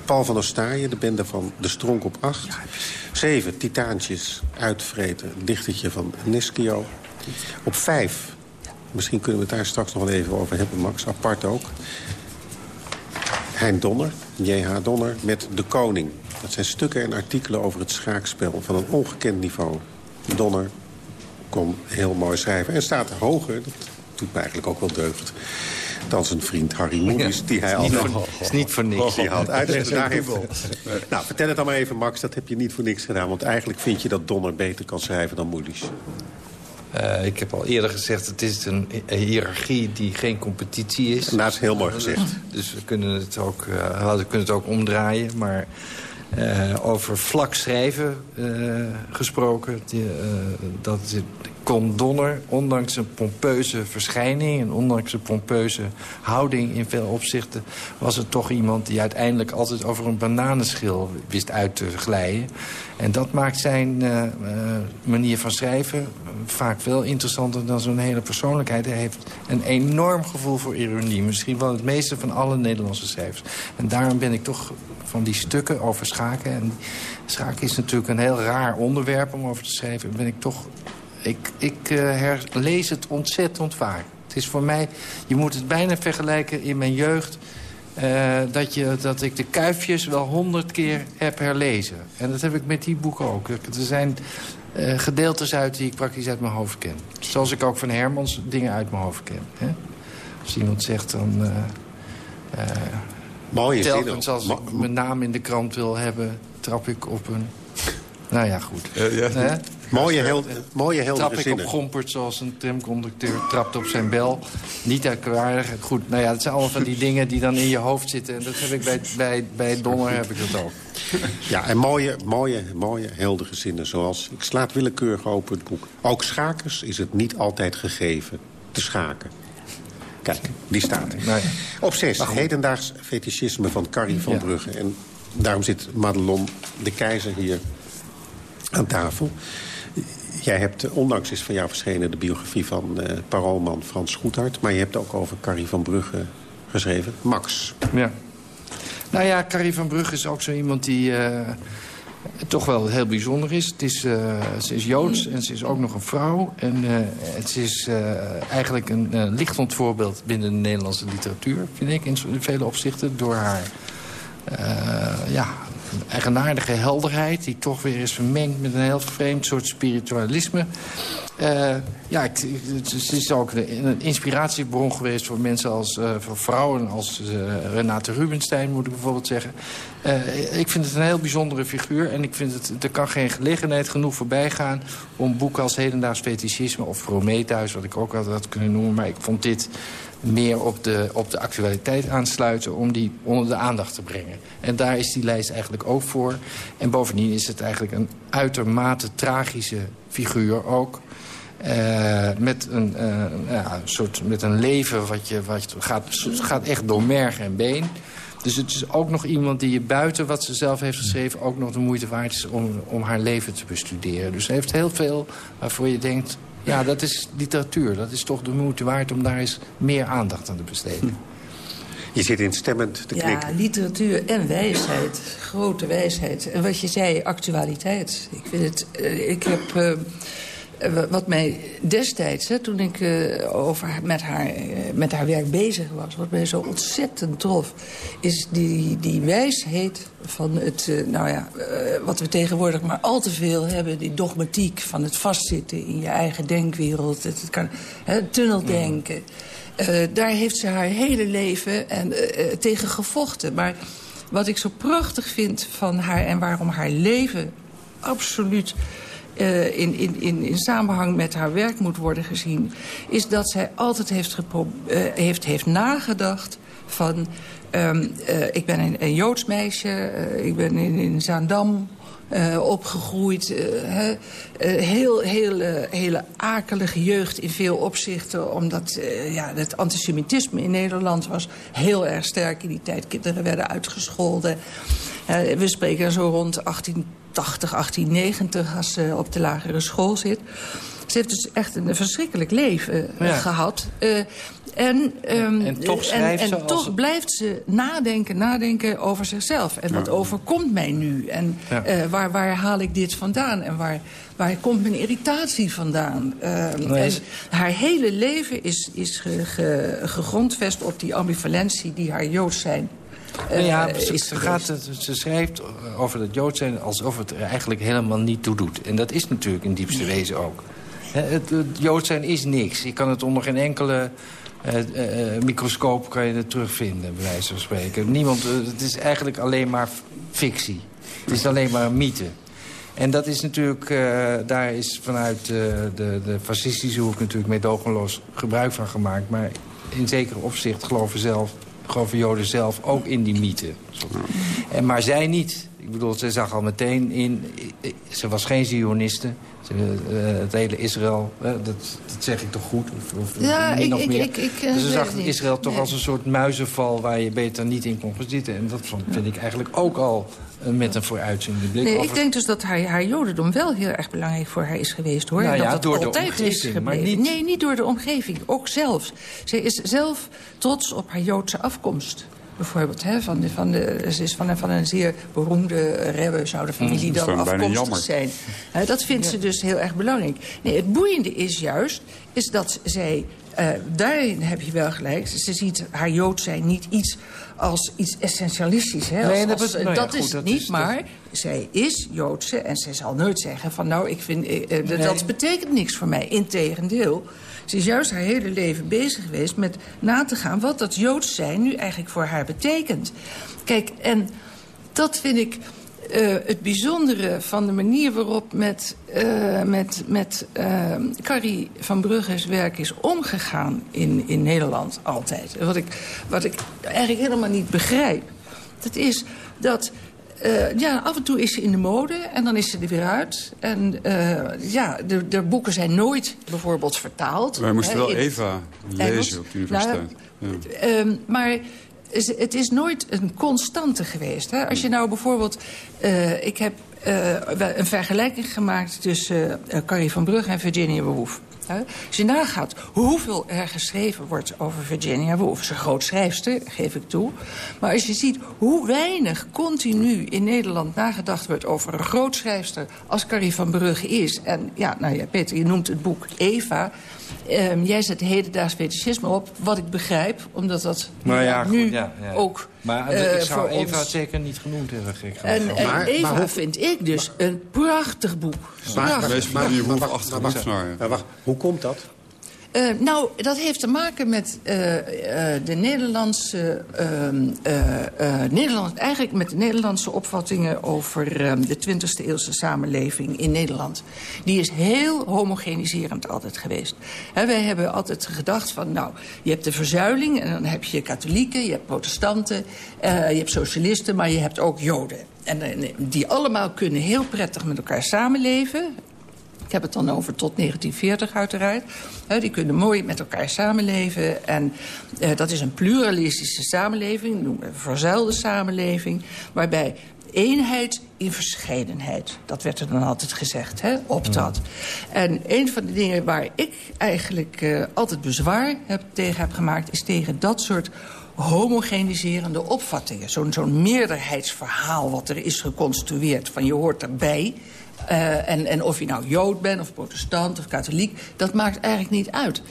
Paul van Ostaaien, de bende van De Stronk op 8. 7 Titaantjes uitvreten, het dichtertje van Nischio. Op 5, misschien kunnen we het daar straks nog wel even over hebben, Max. Apart ook. Hein Donner, J.H. Donner, met De Koning. Dat zijn stukken en artikelen over het schaakspel van een ongekend niveau. Donner kon heel mooi schrijven en staat hoger, dat doet me eigenlijk ook wel deugd... dan zijn vriend Harry Moelis, die hij is al... niet voor- is niet voor niks. Die had uit, Nee, daar heeft, dubbel. nou, vertel het dan maar even, Max. Dat heb je niet voor niks gedaan. Want eigenlijk vind je dat Donner beter kan schrijven dan Moelis. Eh, ik heb al eerder gezegd, het is een, hiërarchie die geen competitie is. Nou, dat is heel mooi gezegd. Dus we kunnen het ook, eh, we kunnen het ook omdraaien. Maar eh, over vlak schrijven gesproken... Die, dat is- kon Donner, ondanks een pompeuze verschijning... en ondanks een pompeuze houding in veel opzichten... was het toch iemand die uiteindelijk altijd over een bananenschil wist uit te glijden. En dat maakt zijn eh, eh, manier van schrijven vaak veel interessanter dan zo'n hele persoonlijkheid. Hij heeft een enorm gevoel voor ironie. Misschien wel het meeste van alle Nederlandse schrijvers. En daarom ben ik toch van die stukken over schaken... en schaken is natuurlijk een heel raar onderwerp om over te schrijven... ben ik toch... Ik, ik eh, herlees het ontzettend vaak. Het is voor mij... Je moet het bijna vergelijken in mijn jeugd... eh, dat, je, dat ik de kuifjes wel honderd keer heb herlezen. En dat heb ik met die boeken ook. Er zijn eh, gedeeltes uit die ik praktisch uit mijn hoofd ken. Zoals ik ook van Hermans dingen uit mijn hoofd ken. Hè? Als iemand zegt dan... Mooie telkens als ik mijn naam in de krant wil hebben... trap ik op een... Nou ja, goed. Mooie, hel, mooie Trap ik zinnen. op gompert zoals een tramconducteur trapt op zijn bel. Niet uitwaardig. Goed, nou ja, dat zijn allemaal van die dingen die dan in je hoofd zitten. En dat heb ik bij, bij, bij Donner heb ik dat ook. Ja, en mooie, mooie, mooie, heldere zinnen. Zoals, ik slaat willekeurig open het boek. Ook schakers is het niet altijd gegeven te schaken. Kijk, die staat er. Nou. Op zes, hedendaags fetischisme van Carrie van Ja. Brugge. En daarom zit Madelon de Keizer hier aan tafel. Jij hebt, eh, onlangs is van jou verschenen de biografie van eh paroolman Frans Goethart. Maar je hebt ook over Carrie van Brugge geschreven. Max. Ja. Nou ja, Carrie van Brugge is ook zo iemand die eh, toch wel heel bijzonder is. Het is eh, ze is Joods en ze is ook nog een vrouw. En eh, het is eh, eigenlijk een eh, lichtend voorbeeld binnen de Nederlandse literatuur, vind ik, in, vele opzichten. Door haar eh, ja, eigenaardige helderheid, die toch weer is vermengd met een heel vreemd soort spiritualisme. Eh, ja, het is- ook een inspiratiebron geweest voor mensen als eh, voor vrouwen als eh, Renate Rubenstein, moet ik bijvoorbeeld zeggen. Ik vind het een heel bijzondere figuur en ik vind het, er kan geen gelegenheid genoeg voorbij gaan om boeken als Hedendaags Fetischisme of Prometheus, wat ik ook altijd had kunnen noemen, maar ik vond dit meer op de, op de actualiteit aansluiten... om die onder de aandacht te brengen. En daar is die lijst eigenlijk ook voor. En bovendien is het eigenlijk een uitermate tragische figuur ook... Eh, met, een, eh, ja, soort, met een leven wat, je, wat gaat, gaat echt door merg en been. Dus het is ook nog iemand die je buiten wat ze zelf heeft geschreven... ook nog de moeite waard is om, om haar leven te bestuderen. Dus ze heeft heel veel waarvoor je denkt... ja, dat is literatuur. Dat is toch de moeite waard om daar eens meer aandacht aan te besteden. Je zit instemmend te Ja, knikken. literatuur en wijsheid. Grote wijsheid. En wat je zei, actualiteit. Ik vind het... eh, ik heb... eh, wat mij destijds, hè, toen ik eh, over met, haar, eh, met haar werk bezig was... wat mij zo ontzettend trof... is die, die wijsheid van het... eh, nou ja, eh, wat we tegenwoordig maar al te veel hebben... die dogmatiek van het vastzitten in je eigen denkwereld. Het, het kan, hè, tunneldenken. Eh, daar heeft ze haar hele leven en, eh, eh, tegen gevochten. Maar wat ik zo prachtig vind van haar en waarom haar leven absoluut eh, in, in, in, in samenhang met haar werk moet worden gezien... is dat zij altijd heeft, eh, heeft, heeft nagedacht van... ehm, eh, ik ben een, Joods meisje, ik ben in, in Zaandam opgegroeid. hè, eh, heel, heel, hele akelige jeugd in veel opzichten. Omdat ja, het antisemitisme in Nederland was heel erg sterk in die tijd. Kinderen werden uitgescholden. Eh, we spreken zo rond 1880, 1890 als ze op de lagere school zit. Ze heeft dus echt een verschrikkelijk leven eh, Ja. gehad. Eh, en, ehm, En toch en, schrijft en ze als- toch blijft ze nadenken, nadenken over zichzelf. En wat overkomt mij nu? En Ja. eh, waar, waar haal ik dit vandaan? En waar, waar komt mijn irritatie vandaan? Ehm, Nee, en ze- haar hele leven is, is ge- ge- gegrondvest op die ambivalentie die haar Joods zijn Ja, eh, ze, is ze gaat geweest. het, ze schrijft over het Jood zijn alsof het er eigenlijk helemaal niet toe doet. En dat is natuurlijk in diepste wezen ook. Het, het Jood zijn is niks. Je kan het onder geen enkele eh, eh, eh, microscoop kan je het terugvinden, bij wijze van spreken. Niemand, eh, het is eigenlijk alleen maar fictie. Het is alleen maar een mythe. En dat is natuurlijk, eh, daar is vanuit eh, de, de fascistische hoek natuurlijk meedogenloos gebruik van gemaakt. Maar in zekere opzicht geloven, zelf, Joden zelf ook in die mythe. En, maar zij niet. Ik bedoel, ze zag al meteen in... Ze was geen Zioniste. Ze, eh, het hele Israël, eh, dat, dat zeg ik toch goed? Of, of Ja, min ik- of ik- meer. ik- ik, eh, dus ze zag. Israël toch Nee. als een soort muizenval... waar je beter niet in kon zitten. En dat vind ik eigenlijk ook al eh, met een vooruitziende blik. Nee, ik denk dus dat haar, haar jodendom wel heel erg belangrijk voor haar is geweest, hoor. Nou en dat het door de altijd is maar gebleven. niet- Nee, niet door de omgeving. Ook zelf. Zij is zelf trots op haar Joodse afkomst. Bijvoorbeeld, hè, van de, van de, ze is van een, van een zeer beroemde rebbe, zou de familie Mm, dan afkomstig zijn. Hè, dat vindt ze dus heel erg belangrijk. Nee, het boeiende is juist, is dat zij, eh, daarin heb je wel gelijk, ze ziet haar Jood zijn niet iets als iets essentialistisch. Hè, Nee, dat als- is- nou ja, dat goed, is dat niet, is- maar zij is Joodse en zij zal nooit zeggen van nou, ik vind, eh, eh, Nee. dat betekent niks voor mij. Integendeel, ze is juist haar hele leven bezig geweest met na te gaan wat dat Joods zijn nu eigenlijk voor haar betekent. Kijk, en dat vind ik eh, het bijzondere van de manier waarop met, eh, met, met eh, Carrie van Brugge's werk is omgegaan in, in Nederland altijd. Wat ik, wat ik eigenlijk helemaal niet begrijp, dat is dat... ja, af en toe is ze in de mode en dan is ze er weer uit. En ja, de, de boeken zijn nooit bijvoorbeeld vertaald. Wij moesten wel Eva lezen op de universiteit. Nou, Ja. Ehm, maar het is nooit een constante geweest. Hè? Als je nou bijvoorbeeld... eh, ik heb eh, een vergelijking gemaakt tussen eh Carrie van Brugge en Virginia Woolf. Hè? Als je nagaat hoeveel er geschreven wordt over Virginia Woolf... ze groot schrijfster, geef ik toe. Maar als je ziet hoe weinig continu in Nederland nagedacht wordt... over een groot schrijfster als Carrie van Brugge is... en ja, nou ja, Peter, je noemt het boek Eva... Ehm, jij zet hedendaags fetischisme op, wat ik begrijp, omdat dat Nou ja, nu goed, ja, ja. ook Maar eh, ik zou Eva ons... het zeker niet genoemd hebben, gek En, en Maar- Eva maar hoe- vind ik dus een prachtig boek. Prachtig. Meest van die wolfachtige wacht, maar wacht, hoe komt dat? Eh, nou, dat heeft te maken met eh, eh, de Nederlandse, ehm, eh, eh, Nederland, eigenlijk met de Nederlandse opvattingen over ehm, de 20e eeuwse samenleving in Nederland. Die is heel homogeniserend altijd geweest. Hè, wij hebben altijd gedacht van, nou, je hebt de verzuiling en dan heb je katholieken, je hebt protestanten, je hebt socialisten, maar je hebt ook joden. En die allemaal kunnen heel prettig met elkaar samenleven. Ik heb het dan over tot 1940 uiteraard. Die kunnen mooi met elkaar samenleven. En eh, dat is een pluralistische samenleving, noemen we een verzuilde samenleving... waarbij eenheid in verscheidenheid, dat werd er dan altijd gezegd, hè, optrad. En een van de dingen waar ik eigenlijk eh, altijd bezwaar heb, tegen heb gemaakt... is tegen dat soort homogeniserende opvattingen. Zo'n zo'n meerderheidsverhaal wat er is geconstrueerd van je hoort erbij... Eh, en, en of je nou Jood bent, of protestant, of katholiek... dat maakt eigenlijk niet uit.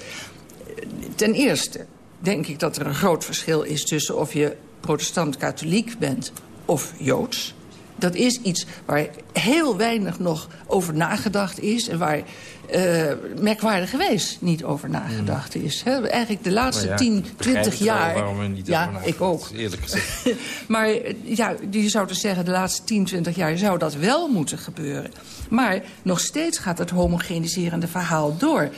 Ten eerste denk ik dat er een groot verschil is... tussen of je protestant-katholiek bent of Joods. Dat is iets waar heel weinig nog over nagedacht is... en waar eh merkwaardigerwijs niet over nagedacht is. Hè. Eigenlijk de laatste Nou ja, 10, begrijp 20 ik wel jaar... waarom er niet ja, ik ook. is, Eerlijk gezegd. maar eh, ja, je zou dus zeggen, de laatste 10, 20 jaar zou dat wel moeten gebeuren. Maar nog steeds gaat het homogeniserende verhaal door.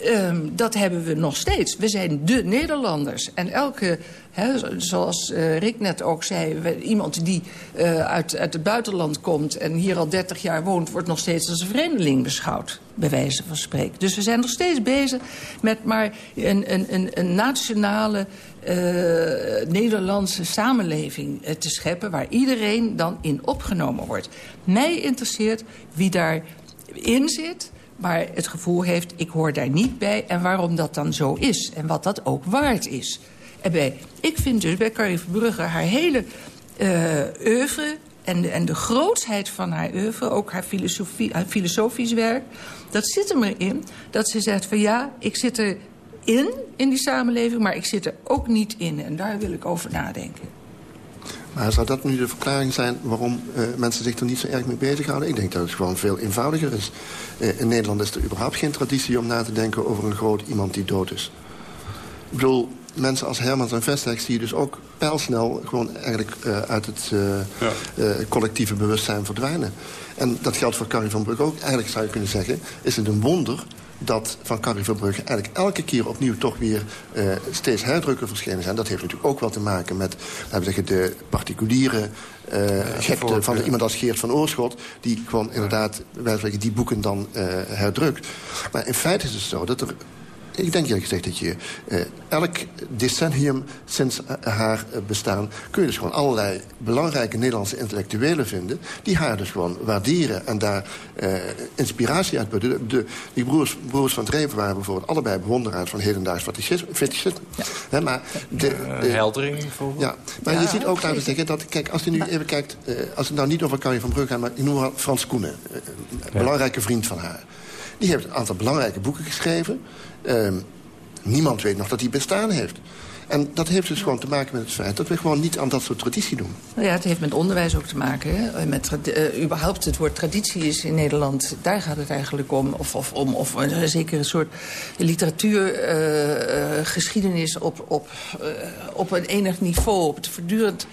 Ehm, dat hebben we nog steeds. We zijn de Nederlanders. En elke, zoals eh, Rick net ook zei... iemand die eh, uit, uit het buitenland komt en hier al 30 jaar woont... wordt nog steeds als een vreemdeling beschouwd, bij wijze van spreken. Dus we zijn nog steeds bezig met maar een, een, een, nationale... eh, Nederlandse samenleving te scheppen... waar iedereen dan in opgenomen wordt. Mij interesseert wie daarin zit maar het gevoel heeft, ik hoor daar niet bij... en waarom dat dan zo is en wat dat ook waard is. En bij, ik vind dus bij Carrie Verbrugge haar hele eh oeuvre... En de, en de grootsheid van haar oeuvre, ook haar, filosofie, haar filosofisch werk... dat zit hem erin dat ze zegt van ja, ik zit erin in die samenleving... maar ik zit er ook niet in en daar wil ik over nadenken. Maar zou dat nu de verklaring zijn waarom uh, mensen zich er niet zo erg mee bezighouden? Ik denk dat het gewoon veel eenvoudiger is. Uh, in Nederland is er überhaupt geen traditie om na te denken over een groot iemand die dood is. Ik bedoel, mensen als Hermans en Vestek zie je dus ook pijlsnel... gewoon eigenlijk uh, uit het ja. collectieve bewustzijn verdwijnen. En dat geldt voor Carrie van Brugge ook. Eigenlijk zou je kunnen zeggen, is het een wonder dat van Carrie Verbrugge eigenlijk elke keer opnieuw toch weer uh, steeds herdrukken verschenen zijn. Dat heeft natuurlijk ook wel te maken met laten we zeggen, de particuliere uh, ja, gekte van iemand als Geert van Oorschot... die gewoon inderdaad wij die boeken dan uh, herdrukt. Maar in feite is het zo dat er ik denk eerlijk gezegd dat je uh, elk decennium sinds uh, haar uh, bestaan... kun je dus gewoon allerlei belangrijke Nederlandse intellectuelen vinden... die haar dus gewoon waarderen en daar inspiratie uit putten. De, die broers, broers van Dreven waren bijvoorbeeld allebei bewonderaars... van hedendaags fetischisme. Ja. maar de, de, Heldering bijvoorbeeld. Ja, maar ja, je ziet ook, laten we zeggen, dat... Kijk, als je nu even kijkt... als het nou niet over Carrie van Brugge gaat... maar ik noem maar Frans Koenen. een belangrijke vriend van haar. Die heeft een aantal belangrijke boeken geschreven... Uh, niemand weet nog dat hij bestaan heeft. En dat heeft dus gewoon te maken met het feit dat we gewoon niet aan dat soort traditie doen. Nou ja, het heeft met onderwijs ook te maken. Hè? Met, uh, überhaupt het woord traditie is in Nederland, daar gaat het eigenlijk om. Of, of, om, of een soort literatuurgeschiedenis uh, op, op, op een enig niveau. Op het voortdurend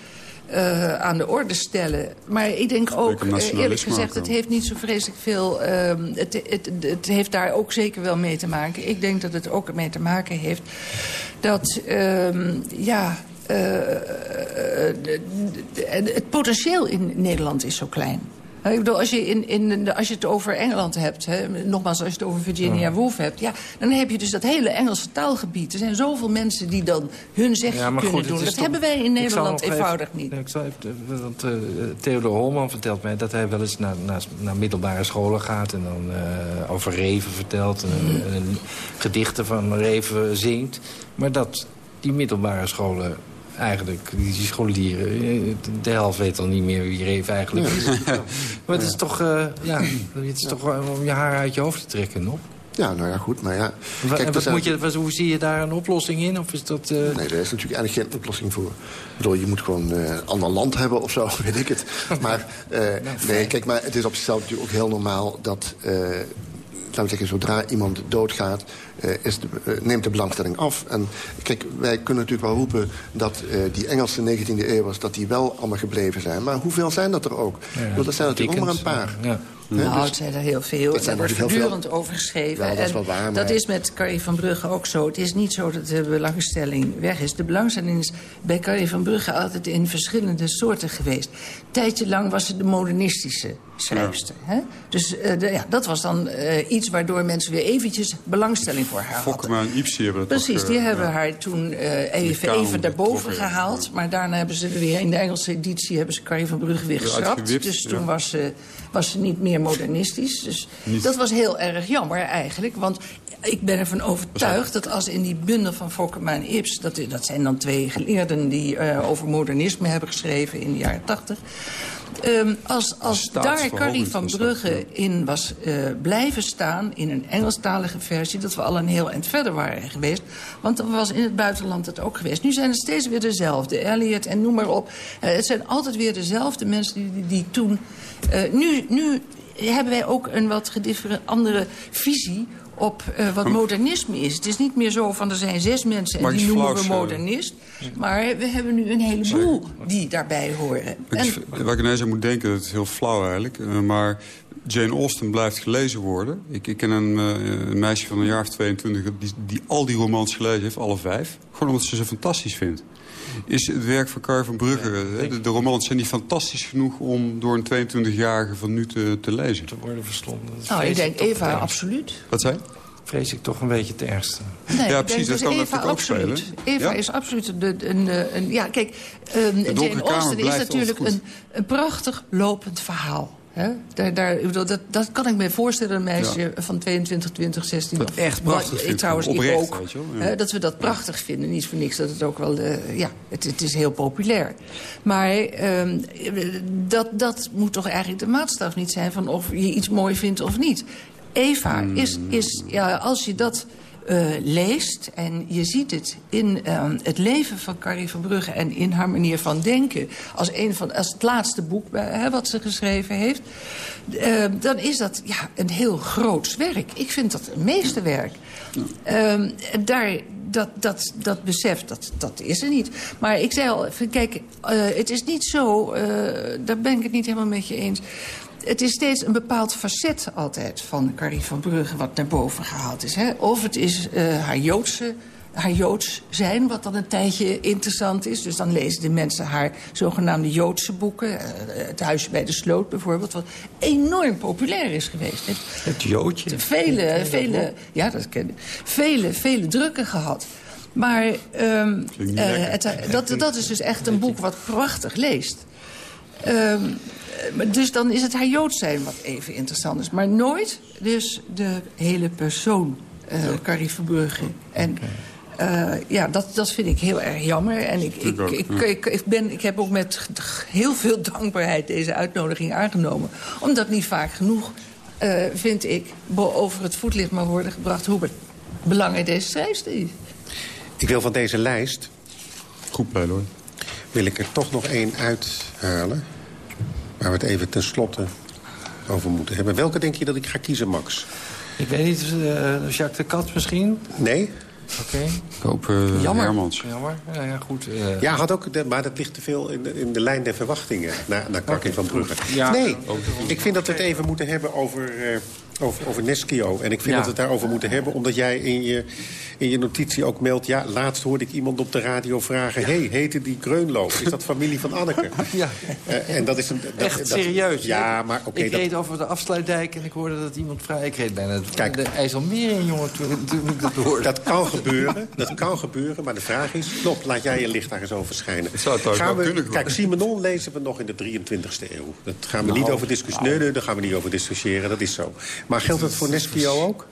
uh, aan de orde stellen. Maar ik denk ook, uh, eerlijk gezegd, het heeft niet zo vreselijk veel... Uh, het, het, het, heeft daar ook zeker wel mee te maken. Ik denk dat het ook mee te maken heeft dat, ehm, ja... Uh, het potentieel in Nederland is zo klein. Ik bedoel, als je, in, in, als je het over Engeland hebt, hè, nogmaals, als je het over Virginia Woolf hebt... Ja, dan heb je dus dat hele Engelse taalgebied. Er zijn zoveel mensen die dan hun zegje ja, kunnen goed, doen. Dat toch, hebben wij in Nederland eenvoudig even, niet. Ik zal even, want uh, Theodor Holman vertelt mij dat hij wel eens naar, naar, naar middelbare scholen gaat... en dan uh, over Reven vertelt en, mm. en gedichten van Reven zingt. Maar dat die middelbare scholen eigenlijk, die scholieren. De helft weet al niet meer wie Reef eigenlijk is. maar het is toch, uh, ja, het is toch om je haar uit je hoofd te trekken, op. Ja, nou ja, goed, maar ja... Kijk, wat moet je, wat, hoe zie je daar een oplossing in? Of is dat, uh... Nee, daar is natuurlijk eigenlijk geen oplossing voor. Ik bedoel, je moet gewoon uh, ander land hebben of zo, weet ik het. Maar, uh, nou, nee, kijk, maar het is op zichzelf natuurlijk ook heel normaal dat laten zeggen, zodra iemand doodgaat, uh, is de, uh, neemt de belangstelling af. En kijk, wij kunnen natuurlijk wel roepen dat uh, die Engelse 19e eeuwers... dat die wel allemaal gebleven zijn. Maar hoeveel zijn dat er ook? Ja. Dat zijn natuurlijk ook maar een paar. Ja. Nou, het zijn er heel veel. Er wordt voortdurend over geschreven. Ja, dat is wel waar. Maar... Dat is met Carrie van Brugge ook zo. Het is niet zo dat de belangstelling weg is. De belangstelling is bij Carrie van Brugge altijd in verschillende soorten geweest. Tijdje lang was ze de modernistische schrijfster. Hè? Dus uh, de, ja, dat was dan uh, iets waardoor mensen weer eventjes belangstelling voor haar hadden. Fokkema en Ipsi hebben het Precies, die uh, hebben haar toen even, even daarboven gehaald. Maar daarna hebben ze weer in de Engelse editie... hebben ze Carrie van Brugge weer geschrapt. Dus toen was, was ze niet meer modernistisch. Dus niet. dat was heel erg jammer eigenlijk. Want ik ben ervan overtuigd dat als in die bundel van Fokkema en Ips... Dat, dat zijn dan twee geleerden die over modernisme hebben geschreven in de jaren tachtig... Um, als als daar Carrie van Brugge in was uh, blijven staan... in een Engelstalige versie, dat we al een heel eind verder waren geweest. Want dan was in het buitenland het ook geweest. Nu zijn het steeds weer dezelfde. Elliot en noem maar op. Uh, het zijn altijd weer dezelfde mensen die, die, die toen... Uh, nu, nu hebben wij ook een wat andere visie op uh, wat modernisme is. Het is niet meer zo van er zijn zes mensen en die noemen we modernist. Maar we hebben nu een heleboel die daarbij horen. En... Waar ik ineens aan moet denken, dat is heel flauw eigenlijk. Uh, maar Jane Austen blijft gelezen worden. Ik, ik ken een, uh, een, meisje van een jaar of 22 die, die al die romans gelezen heeft, alle vijf. Gewoon omdat ze ze fantastisch vindt is het werk van Carl van Brugge. Ja, de, de, romans zijn niet fantastisch genoeg om door een 22-jarige van nu te, te lezen. Te worden verslonden. Nou, ik denk Eva, absoluut. Wat zei vrees ik toch een beetje het ergste. Nee, ja, precies. Dus dat kan Eva ook spelen. Eva ja? is absoluut een... een, een ja, kijk, um, Jane Austen is natuurlijk een, een prachtig lopend verhaal. He? Daar, daar, dat, dat kan ik me voorstellen, een meisje ja. van 22, 20, 16. Dat echt prachtig ik, Trouwens, Oprecht, ik ook. Ja. dat we dat prachtig vinden. Niet voor niks dat het ook wel... Uh, ja, het, het, is heel populair. Maar um, dat, dat moet toch eigenlijk de maatstaf niet zijn... van of je iets mooi vindt of niet. Eva is, is ja, als je dat eh, leest... en je ziet het in uh, het leven van Carrie van Brugge... en in haar manier van denken... als, een van, als het laatste boek hè, wat ze geschreven heeft... Uh, dan is dat ja, een heel groot werk. Ik vind dat een meesterwerk. Uh, daar, dat, dat, dat besef, dat, dat is er niet. Maar ik zei al, kijk, uh, het is niet zo... Daar ben ik het niet helemaal met je eens het is steeds een bepaald facet altijd van Carrie van Brugge... wat naar boven gehaald is. Hè? Of het is uh, haar Joodse haar Joods zijn, wat dan een tijdje interessant is. Dus dan lezen de mensen haar zogenaamde Joodse boeken. Uh, het Huisje bij de Sloot bijvoorbeeld, wat enorm populair is geweest. Het, het Joodje? Vele, vele, ja, dat ken Vele, vele drukken gehad. Maar um, uh, het, dat, dat is dus echt een boek wat prachtig leest. Um, dus dan is het haar Joods zijn wat even interessant is. Maar nooit dus de hele persoon, uh, Carrie Verburger. En uh, ja, dat, dat vind ik heel erg jammer. En ik, ik, ik, ik, ik, ben, ik heb ook met heel veel dankbaarheid deze uitnodiging aangenomen. Omdat niet vaak genoeg, uh, vind ik, over het voetlicht maar worden gebracht... hoe belangrijk deze schrijfster is. Ik wil van deze lijst... Goed. Wil ik er toch nog één uithalen... waar we het even tenslotte over moeten hebben. Welke denk je dat ik ga kiezen, Max? Ik weet niet, uh, Jacques de Kat misschien? Nee. Oké. Okay. Ik hoop uh, Jammer. Hermans. Jammer, ja, ja goed. Uh... Ja, had ook de, maar dat ligt te veel in de, in de lijn der verwachtingen naar, naar Karkin okay, van Brugge. Ja, nee, ik vind dat we het even moeten hebben over, uh, over, over Neskio. En ik vind ja. dat we het daarover moeten hebben, omdat jij in je, in je notitie ook meldt... ja, laatst hoorde ik iemand op de radio vragen... hé, hey, heette die Greunlo? Is dat familie van Anneke? ja. Uh, en dat is een, dat, Echt dat, serieus? Ja, maar oké. Okay, ik dat... reed over de afsluitdijk en ik hoorde dat iemand vrij... Ik reed bijna Kijk, de IJsselmeer in, jongen, toen, toen ik dat hoorde. Dat kan gebeuren, dat kan gebeuren. Maar de vraag is, klopt, laat jij je licht daar eens over schijnen. Het zou het gaan we, kunnen Kijk, Simenon lezen we nog in de 23e eeuw. Dat gaan we nou, niet over discussiëren. Nou. Nee, daar gaan we niet over discussiëren, dat is zo. Maar geldt dat voor Neskio ook?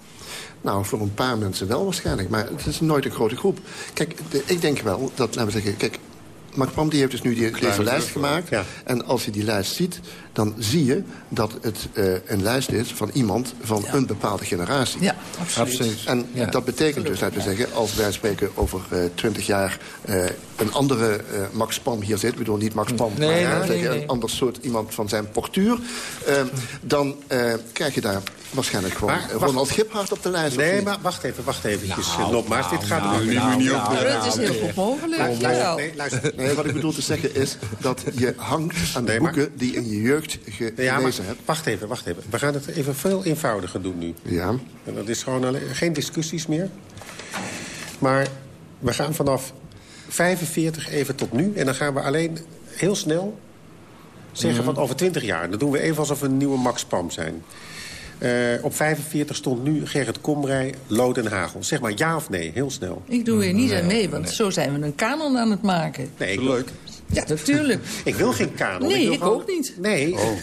Nou, voor een paar mensen wel waarschijnlijk. Maar het is nooit een grote groep. Kijk, de, ik denk wel dat, laten we zeggen... Kijk, Pam die heeft dus nu die, deze lijst gemaakt. Ja. En als je die lijst ziet, dan zie je dat het uh, een lijst is van iemand van ja. een bepaalde generatie. Ja, absoluut. En ja. dat betekent dus, laten we zeggen, als wij spreken over twintig uh, jaar... Uh, een andere Max Pam hier zit, ik bedoel niet Max Pam... Nee, maar nee, zeggen, nee. een ander soort iemand van zijn portuur... dan krijg je daar waarschijnlijk gewoon maar, Ronald Giphart op de lijst. Nee, maar wacht even, wacht eventjes. Nou, Nogmaals, dit gaat nou, nu nou, niet nou, op de nou, Het is heel goed mogelijk. Nou. Nee, luister. Nee, wat ik bedoel te zeggen is dat je hangt aan de boeken die in je jeugd ge Ja, maar gelezen hebt. wacht even, wacht even. We gaan het even veel eenvoudiger doen nu. Ja. En dat is gewoon alleen, geen discussies meer. Maar we gaan vanaf 45 even tot nu. En dan gaan we alleen heel snel zeggen van over 20 jaar. Dan doen we even alsof we een nieuwe Max Pam zijn. Uh, op 45 stond nu Gerrit Komrij, Lood en Hagel. Zeg maar ja of nee, heel snel. Ik doe hier niet aan mee, want zo zijn we een kanon aan het maken. Nee, ik, Leuk. Ja, natuurlijk. ik wil geen kanon. Nee, wil ik gewoon- ook niet. Nee. Oh.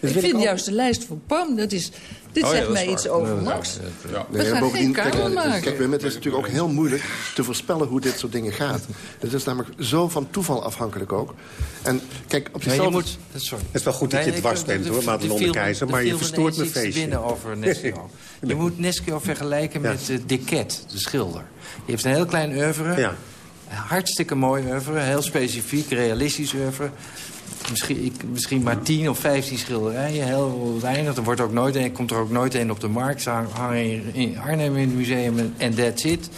Ik vind ook. juist de lijst van Pam, dat is, dit Oh zegt mij waar. iets over Nee, Max. Ja. We gaan bovendien, geen kijk, maken. Kijk, het is natuurlijk ook heel moeilijk te voorspellen hoe dit soort dingen gaat. Het is namelijk zo van toeval afhankelijk ook. En kijk, op Nee, zichzelf... je moet, sorry. Het is wel goed dat je Nee, dwars bent, de- hoor, de- Madelon de Keizer, er maar je verstoort mijn feestje. binnen over Nesquio. Je moet Nesquio vergelijken Ja. met uh, Diquet, de schilder. Die heeft een heel klein oeuvre. Ja. Hartstikke mooi oeuvre, heel specifiek, realistisch oeuvre. Misschien, ik, misschien maar 10 of 15 schilderijen, heel weinig. Er wordt ook nooit een, komt er ook nooit een op de markt. Ze hang- hangen in, Arnhem in het museum en- that's it.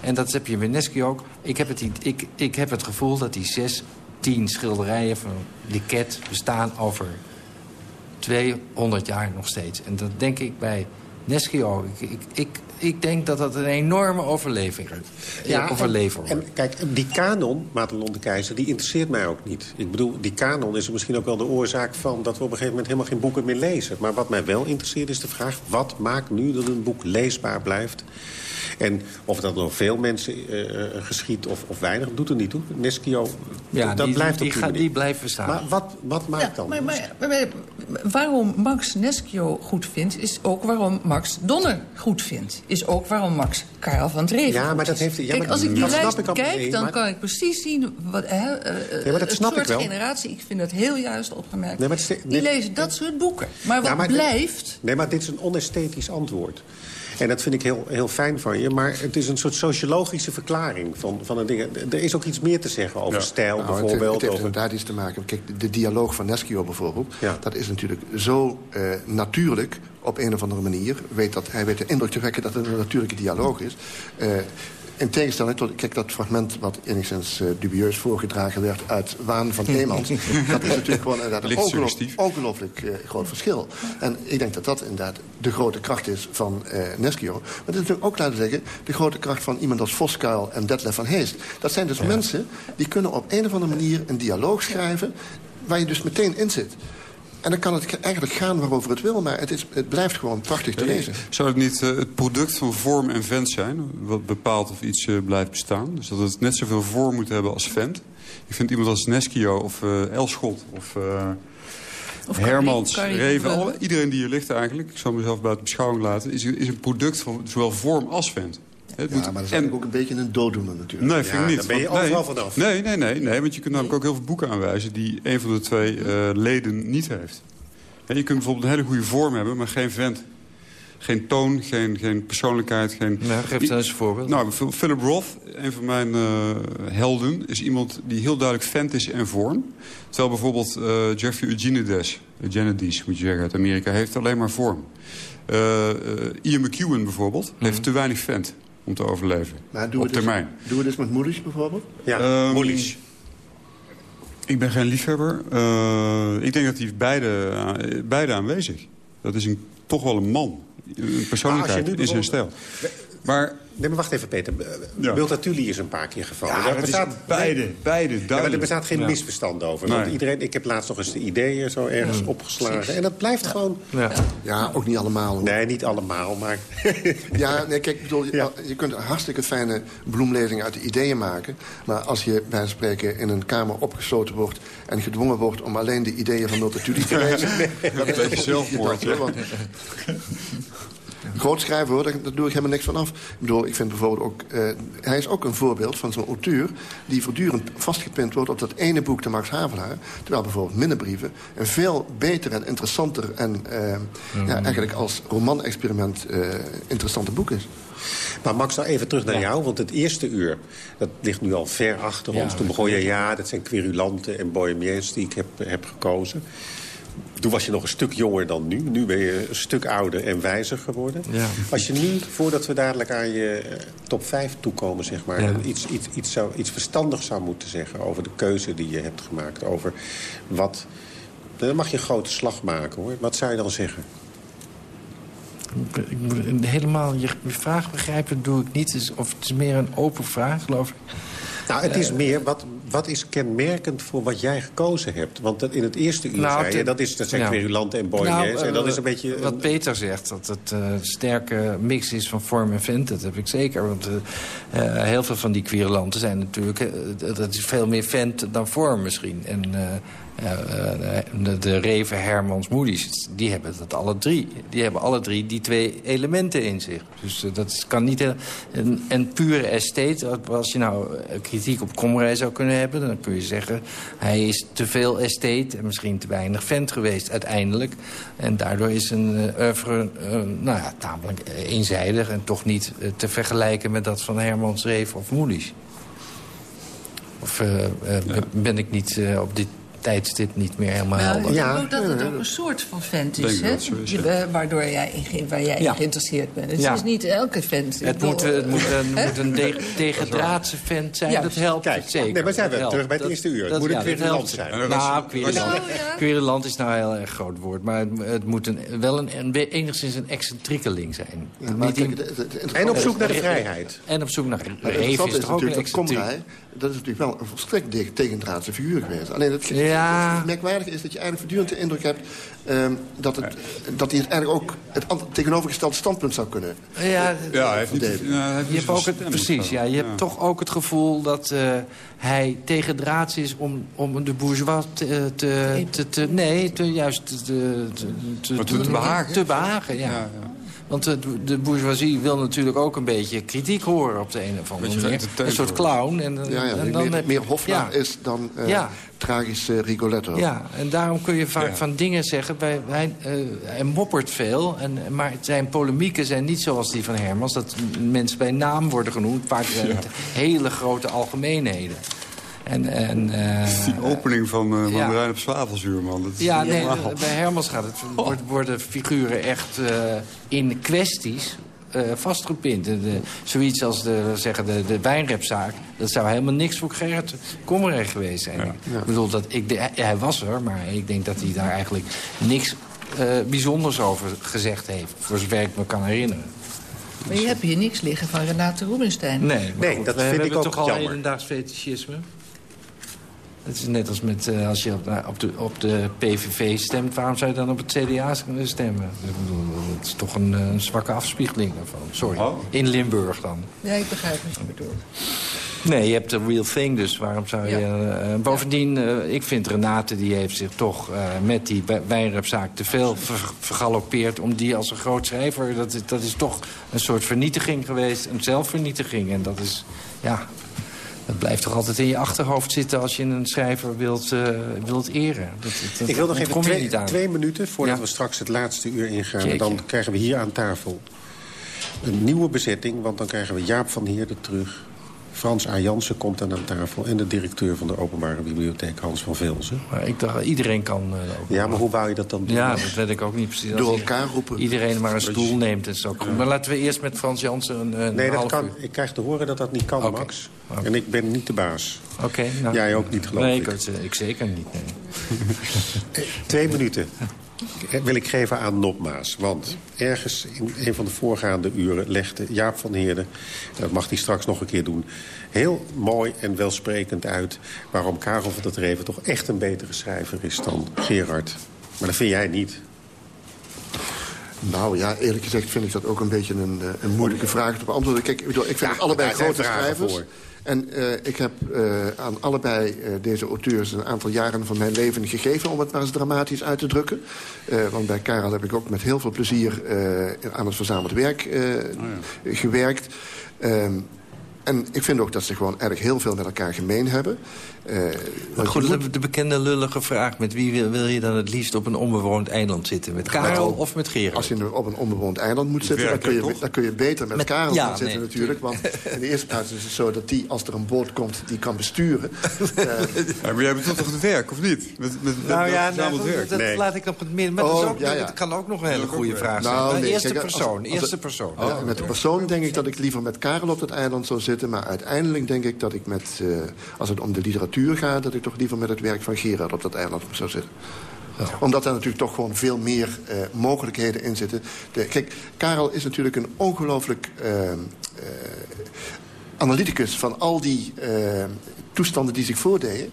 En dat heb je met Nesquio ook. Ik heb, het, ik, ik heb het gevoel dat die 6, 10 schilderijen van Diquet bestaan over 200 jaar nog steeds. En dat denk ik bij Nesquio. Ik, ik, ik, ik denk dat dat een enorme overleving is. Ja, overlever wordt. En kijk, die kanon, Madelon de Keizer, die interesseert mij ook niet. Ik bedoel, die kanon is misschien ook wel de oorzaak van... dat we op een gegeven moment helemaal geen boeken meer lezen. Maar wat mij wel interesseert is de vraag... wat maakt nu dat een boek leesbaar blijft? En of dat door veel mensen eh, eh, geschiet of, of weinig, doet er niet toe. Nesquio, ja, dat die, blijft die, op die gaat- manier. die blijven staan. Maar wat, wat maakt Ja, dan? maar, maar, maar- maar waarom Max Nesquio goed vindt... is ook waarom Max Max Donner goed vindt. Is ook waarom Max Karel van Dreven Ja, maar dat heeft... Ja, Kijk, als ik die dat snap lijst ik kijk, dan maar- kan ik precies zien... Wat, hè, eh, Ja, maar dat het snap ik soort wel. generatie, ik vind dat heel juist opgemerkt... Nee, maar is- die lezen dat soort boeken. Maar wat Ja, maar dit- blijft... Nee, maar dit is een onesthetisch antwoord. En dat vind ik heel, heel fijn van je. Maar het is een soort sociologische verklaring van, van een ding. Er is ook iets meer te zeggen over stijl Nou, het- bijvoorbeeld. Het, heeft over... inderdaad iets te maken. Kijk, de, de dialoog van Neschio bijvoorbeeld... Ja. dat is natuurlijk zo eh, natuurlijk op een of andere manier. Weet dat, hij weet de indruk te wekken dat het een natuurlijke dialoog is. Eh, in tegenstelling tot kijk, dat fragment wat enigszins eh, dubieus voorgedragen werd... uit Waan van Eemans. dat is natuurlijk gewoon inderdaad een ongeloof- ongelooflijk eh, groot verschil. En ik denk dat dat inderdaad de grote kracht is van eh Neschio. Maar het is natuurlijk ook, laten we zeggen... de grote kracht van iemand als Voskuil en Detlef van Heest. Dat zijn dus mensen die kunnen op een of andere manier een dialoog schrijven... waar je dus meteen in zit. En dan kan het eigenlijk gaan waarover het wil... maar het, is, het blijft gewoon prachtig te lezen. Zou het niet eh, het product van vorm en vent zijn? Wat bepaalt of iets eh, blijft bestaan? Dus dat het net zoveel vorm moet hebben als vent. Ik vind iemand als Neschio of eh, Elschot of... eh, Of Hermans, Reven, alle- iedereen die hier ligt eigenlijk... ik zal mezelf buiten beschouwing laten... is, is een product van zowel vorm als vent. Het Ja, moet- maar dat is en- ook een beetje een dooddoener natuurlijk. Nee, vind Ja, ik niet. daar ben je Want- nee, vanaf. Nee, nee, nee, nee, want je kunt namelijk ook heel veel boeken aanwijzen... die een van de twee eh, leden niet heeft. En je kunt bijvoorbeeld een hele goede vorm hebben, maar geen vent. Geen toon, geen, geen persoonlijkheid. Geen... Nou, geef eens een voorbeeld. Nou, Philip Roth, een van mijn eh, helden... is iemand die heel duidelijk vent is en vorm. Terwijl bijvoorbeeld eh, Jeffrey Eugenides, Eugenides moet je zeggen, uit Amerika... heeft alleen maar vorm. Eh, eh, Ian McEwan bijvoorbeeld heeft te weinig vent om te overleven. Maar doen op we dus, termijn. Doen we dus met Moeders bijvoorbeeld? Ja, Ehm, Moelies. Ik ben geen liefhebber. Eh, ik denk dat die beide, eh, beide aanwezig. Dat is een, toch wel een man. Een persoonlijkheid nu in zijn stijl. Maar Nee, maar wacht even, Peter. Ja. Multatuli is een paar keer gevallen. ja, dat is bestaat- beide, beide Ja, maar er bestaat geen Ja. misverstand over. Nee. Want iedereen, ik heb laatst nog eens de ideeën zo ergens opgeslagen. En dat blijft gewoon... Ja. Ja, ook niet allemaal. hoor. Nee, niet allemaal, maar... Ja, nee, kijk, bedoel, je, Ja. je kunt een hartstikke fijne bloemlezing uit de ideeën maken. Maar als je bij spreken in een kamer opgesloten wordt... en gedwongen wordt om alleen de ideeën van Multatuli te lezen... dat is een beetje zelfmoord, Groot schrijven hoor, daar, daar doe ik helemaal niks van af. Ik bedoel, ik vind bijvoorbeeld ook... eh, hij is ook een voorbeeld van zo'n auteur... die voortdurend vastgepind wordt op dat ene boek, de Max Havelaar. Terwijl bijvoorbeeld Minnebrieven een veel beter en interessanter... en eh, ja, eigenlijk als roman-experiment eh interessante boek is. Maar Max, nou even terug naar jou. Want het eerste uur, dat ligt nu al ver achter ons. Toen begon je, ja, dat zijn querulanten en bohemiens die ik heb, heb gekozen. Toen was je nog een stuk jonger dan nu. Nu ben je een stuk ouder en wijzer geworden. Ja. Als je nu, voordat we dadelijk aan je eh, top 5 toekomen, zeg maar... Ja. iets, iets, iets, zou, iets verstandigs zou moeten zeggen over de keuze die je hebt gemaakt. Over wat... Dan mag je een grote slag maken, hoor. Wat zou je dan zeggen? Ik- moet helemaal je vraag begrijpen, doe ik niet. Of het is meer een open vraag, geloof ik. Nou, het is meer, wat, wat is kenmerkend voor wat jij gekozen hebt? Want dat in het eerste uur Nou, zei je, te- dat, is, dat zijn ja. querulanten en bohemiens. Nou, en dat eh, is een beetje... Wat een- Peter zegt, dat het eh, een sterke mix is van vorm en vent. Dat heb ik zeker. Want eh, eh, heel veel van die querulanten zijn natuurlijk... eh, dat is veel meer vent dan vorm misschien. En eh, eh, eh, de, de Reven, Hermans, Moody's, die hebben dat alle drie. Die hebben alle drie die twee elementen in zich. Dus eh, dat kan niet... een- een, pure estate, als je nou eh, kritiek op Komrij zou kunnen hebben... dan kun je zeggen, hij is te veel estate en misschien te weinig vent geweest uiteindelijk. En daardoor is een oeuvre nou ja, tamelijk eenzijdig... en toch niet te vergelijken met dat van Hermans Reef of Moelies. Of uh, ja. ben ik niet op dit tijdstip niet meer helemaal nou, helder. Ik denk ook dat het ook een soort van vent is, hè? Je, waardoor jij in, waar jij ja. in geïnteresseerd bent. Het ja. is niet elke vent. Het, moet, het moet, een, moet een de, tegendraadse vent zijn, ja. dat helpt Kijk, zeker. Nee, maar zijn we terug bij het eerste uur. Het moet een querulant zijn. Nou, querulant is nou een heel erg groot woord. Maar het, het moet een, wel een, een, enigszins een excentriekeling zijn. en op zoek naar de vrijheid. En op zoek naar de Reef is. Dat is natuurlijk wel een volstrekt tegendraadse figuur geweest. Alleen het, ja. het merkwaardige is dat je eigenlijk voortdurend de indruk hebt... Um, dat, het, dat hij het eigenlijk ook het tegenovergestelde standpunt zou kunnen ja, ja, hij heeft niet, ja, hij heeft je hebt ook het, Precies, ja, je ja. hebt toch ook het gevoel dat uh, hij tegendraads is om, om de bourgeois te... te, te, te nee, te, juist te, te, te, te, behagen. Te behagen, ja. Want de, de bourgeoisie wil natuurlijk ook een beetje kritiek horen op de een of andere manier. Een soort clown. En, dan- Ja, ja, en dan meer, heb- meer is dan eh Ja. tragisch eh, Rigoletto. Ja, en daarom kun je vaak Ja. van dingen zeggen. Bij, hij, eh, hij moppert veel, en, maar zijn polemieken zijn niet zoals die van Hermans. Dat mensen bij naam worden genoemd. Vaak zijn het hele grote algemeenheden. En, en, eh, Die opening van uh, ja. Mandarijn op zwavelzuur, man. Dat is ja, nee, normaal. bij Hermans gaat het, wordt- worden figuren echt eh, in kwesties eh, vastgepind. De, zoiets als de, zeggen, de, de wijnrepzaak, dat zou helemaal niks voor Gerrit Kommerij geweest zijn. Ik bedoel, dat, ik, de- hij- hij was er, maar ik denk dat hij daar eigenlijk niks eh, bijzonders over gezegd heeft. Voor zover ik me kan herinneren. Maar je hebt hier niks liggen van Renate Rubinstein. Nee, Nee, goed, dat we, vind we ik hebben ook toch al jammer. hedendaags fetischisme. Het is net als met, eh, als je op, op, de, op de PVV stemt... waarom zou je dan op het CDA stemmen? Het is toch een, eh, zwakke afspiegeling daarvan. Sorry. Oh. In Limburg dan. Ja, ik begrijp wat je bedoelt. Nee, je hebt de real thing, dus waarom zou je... Ja. eh, bovendien, eh, ik vind Renate, die heeft zich toch eh, met die wijnrepzaak te veel ver- vergalopeerd... om die als een groot schrijver, dat is, dat is toch een soort vernietiging geweest. Een zelfvernietiging. En dat is, ja... Dat blijft toch altijd in je achterhoofd zitten als je een schrijver wilt, eh, wilt eren. Dat, dat, Ik wil nog even twee, twee minuten voordat Ja. we straks het laatste uur ingaan. Jeetje. Dan krijgen we hier aan tafel een nieuwe bezetting. Want dan krijgen we Jaap van Heerden terug. Frans A. Jansen komt dan aan tafel. En de directeur van de Openbare Bibliotheek, Hans van Velzen. Maar ik dacht, iedereen kan... eh, ook Ja, maar hoe wou je dat dan doen? Ja, dat weet ik ook niet precies. Door elkaar roepen. Iedereen maar een stoel neemt, is ook goed. Maar laten we eerst met Frans Jansen een, een Nee, dat half kan. uur- Ik krijg te horen dat dat niet kan. Max. En ik ben niet de baas. Oké. nou. Jij ook niet, geloof nee, ik. ik. ik zeker niet, nee. Twee minuten wil ik geven aan Nopmaas. Want ergens in een van de voorgaande uren legde Jaap van Heerden... dat mag hij straks nog een keer doen... heel mooi en welsprekend uit... waarom Karel van der Dreven toch echt een betere schrijver is dan Gerard. Maar dat vind jij niet. Nou ja, eerlijk gezegd vind ik dat ook een beetje een, eh, een moeilijke vraag te beantwoorden. Kijk, ik, bedoel, ik vind Ja, allebei grote schrijvers. voor. En eh, ik heb eh, aan allebei eh, deze auteurs een aantal jaren van mijn leven gegeven... om het maar eens dramatisch uit te drukken. Want bij Karel heb ik ook met heel veel plezier aan het verzameld werk eh, gewerkt. Ehm, en ik vind ook dat ze gewoon erg heel veel met elkaar gemeen hebben. Eh, je Goed, moet- de, de bekende lullige vraag. Met wie wil, wil je dan het liefst op een onbewoond eiland zitten? Met Karel Nou, of met Gerard? Als je nu op een onbewoond eiland moet zitten, dan kun, je, dan kun je beter met, Met- Karel ja, gaan zitten nee, natuurlijk. Want in de eerste plaats is het zo dat die, als er een boot komt, die kan besturen. Eh, Ja, maar jij bedoelt toch het werk, of niet? Met, met, met Nou ja, nou, werk? dat Nee. laat ik op het midden. Maar Oh, dat, is ook, ja, ja. dat kan ook nog een hele Dat goede vraag zijn. Nou, Maar nee, eerste kijk, als- persoon. als- eerste als- persoon. Ja, met de persoon denk ik dat ik liever met Karel op dat eiland zou zitten. Maar uiteindelijk denk ik dat ik met, eh, als het om de literatuur gaat... dat ik toch liever met het werk van Gerard op dat eiland zou zitten. Omdat er natuurlijk toch gewoon veel meer eh, mogelijkheden in zitten. De, kijk, Karel is natuurlijk een ongelooflijk eh, analyticus... van al die eh, toestanden die zich voordeden.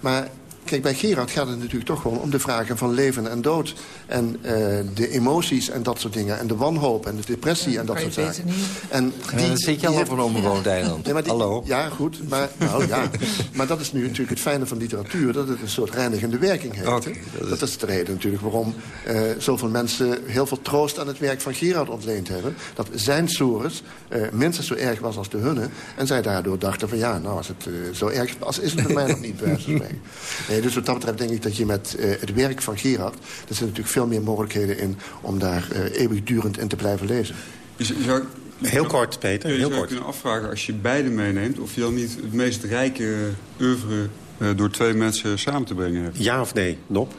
Maar kijk, bij Gerard gaat het natuurlijk toch gewoon om de vragen van leven en dood. En eh, de emoties en dat soort dingen. En de wanhoop en de depressie en dat kan je soort zaken. beter niet. En Die, dan zit je al op een onbewoond eiland. Nee, maar die- Hallo? Ja, goed. Maar, nou, ja. maar dat is nu natuurlijk het fijne van literatuur. Dat het een soort reinigende werking heeft. Dat dat, is- de reden natuurlijk waarom eh, zoveel mensen heel veel troost aan het werk van Gerard ontleend hebben. Dat zijn sores eh, minstens zo erg was als de hunne. En zij daardoor dachten van ja, nou als het zo erg als is het bij mij nog niet bij Nee, dus wat dat betreft denk ik dat je met eh, het werk van Gerard... er zitten natuurlijk veel meer mogelijkheden in om daar eh, eeuwigdurend in te blijven lezen. Zou- Heel kort, Peter, Ja, je heel zou kort. kunnen afvragen, als je beide meeneemt... of je dan niet het meest rijke oeuvre eh, door twee mensen samen te brengen hebt. Ja of nee, Nop?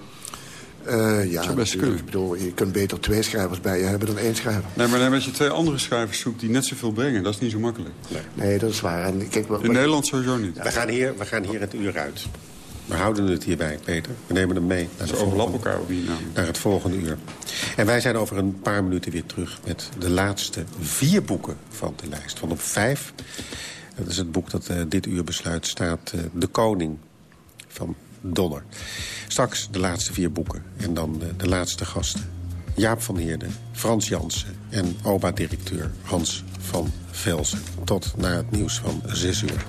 Eh, ja, best natuurlijk. kunnen. Ik bedoel, je kunt beter twee schrijvers bij je hebben dan één schrijver. Nee, maar dan als je twee andere schrijvers zoekt die net zoveel brengen... dat is niet zo makkelijk. Nee, dat is waar. En kijk, wat- In Nederland sowieso niet. We gaan, hier, we gaan hier het uur uit. We houden het hierbij, Peter. We nemen hem mee naar, Ze overlappen elkaar het volgende uur. En wij zijn over een paar minuten weer terug... met de laatste vier boeken van de lijst. Van op vijf, dat is het boek dat eh, dit uur besluit... staat eh, De Koning van Donner. Straks de laatste vier boeken. En dan eh, de laatste gasten. Jaap van Heerden, Frans Jansen en OBA-directeur Hans van Velzen. Tot na het nieuws van zes uur.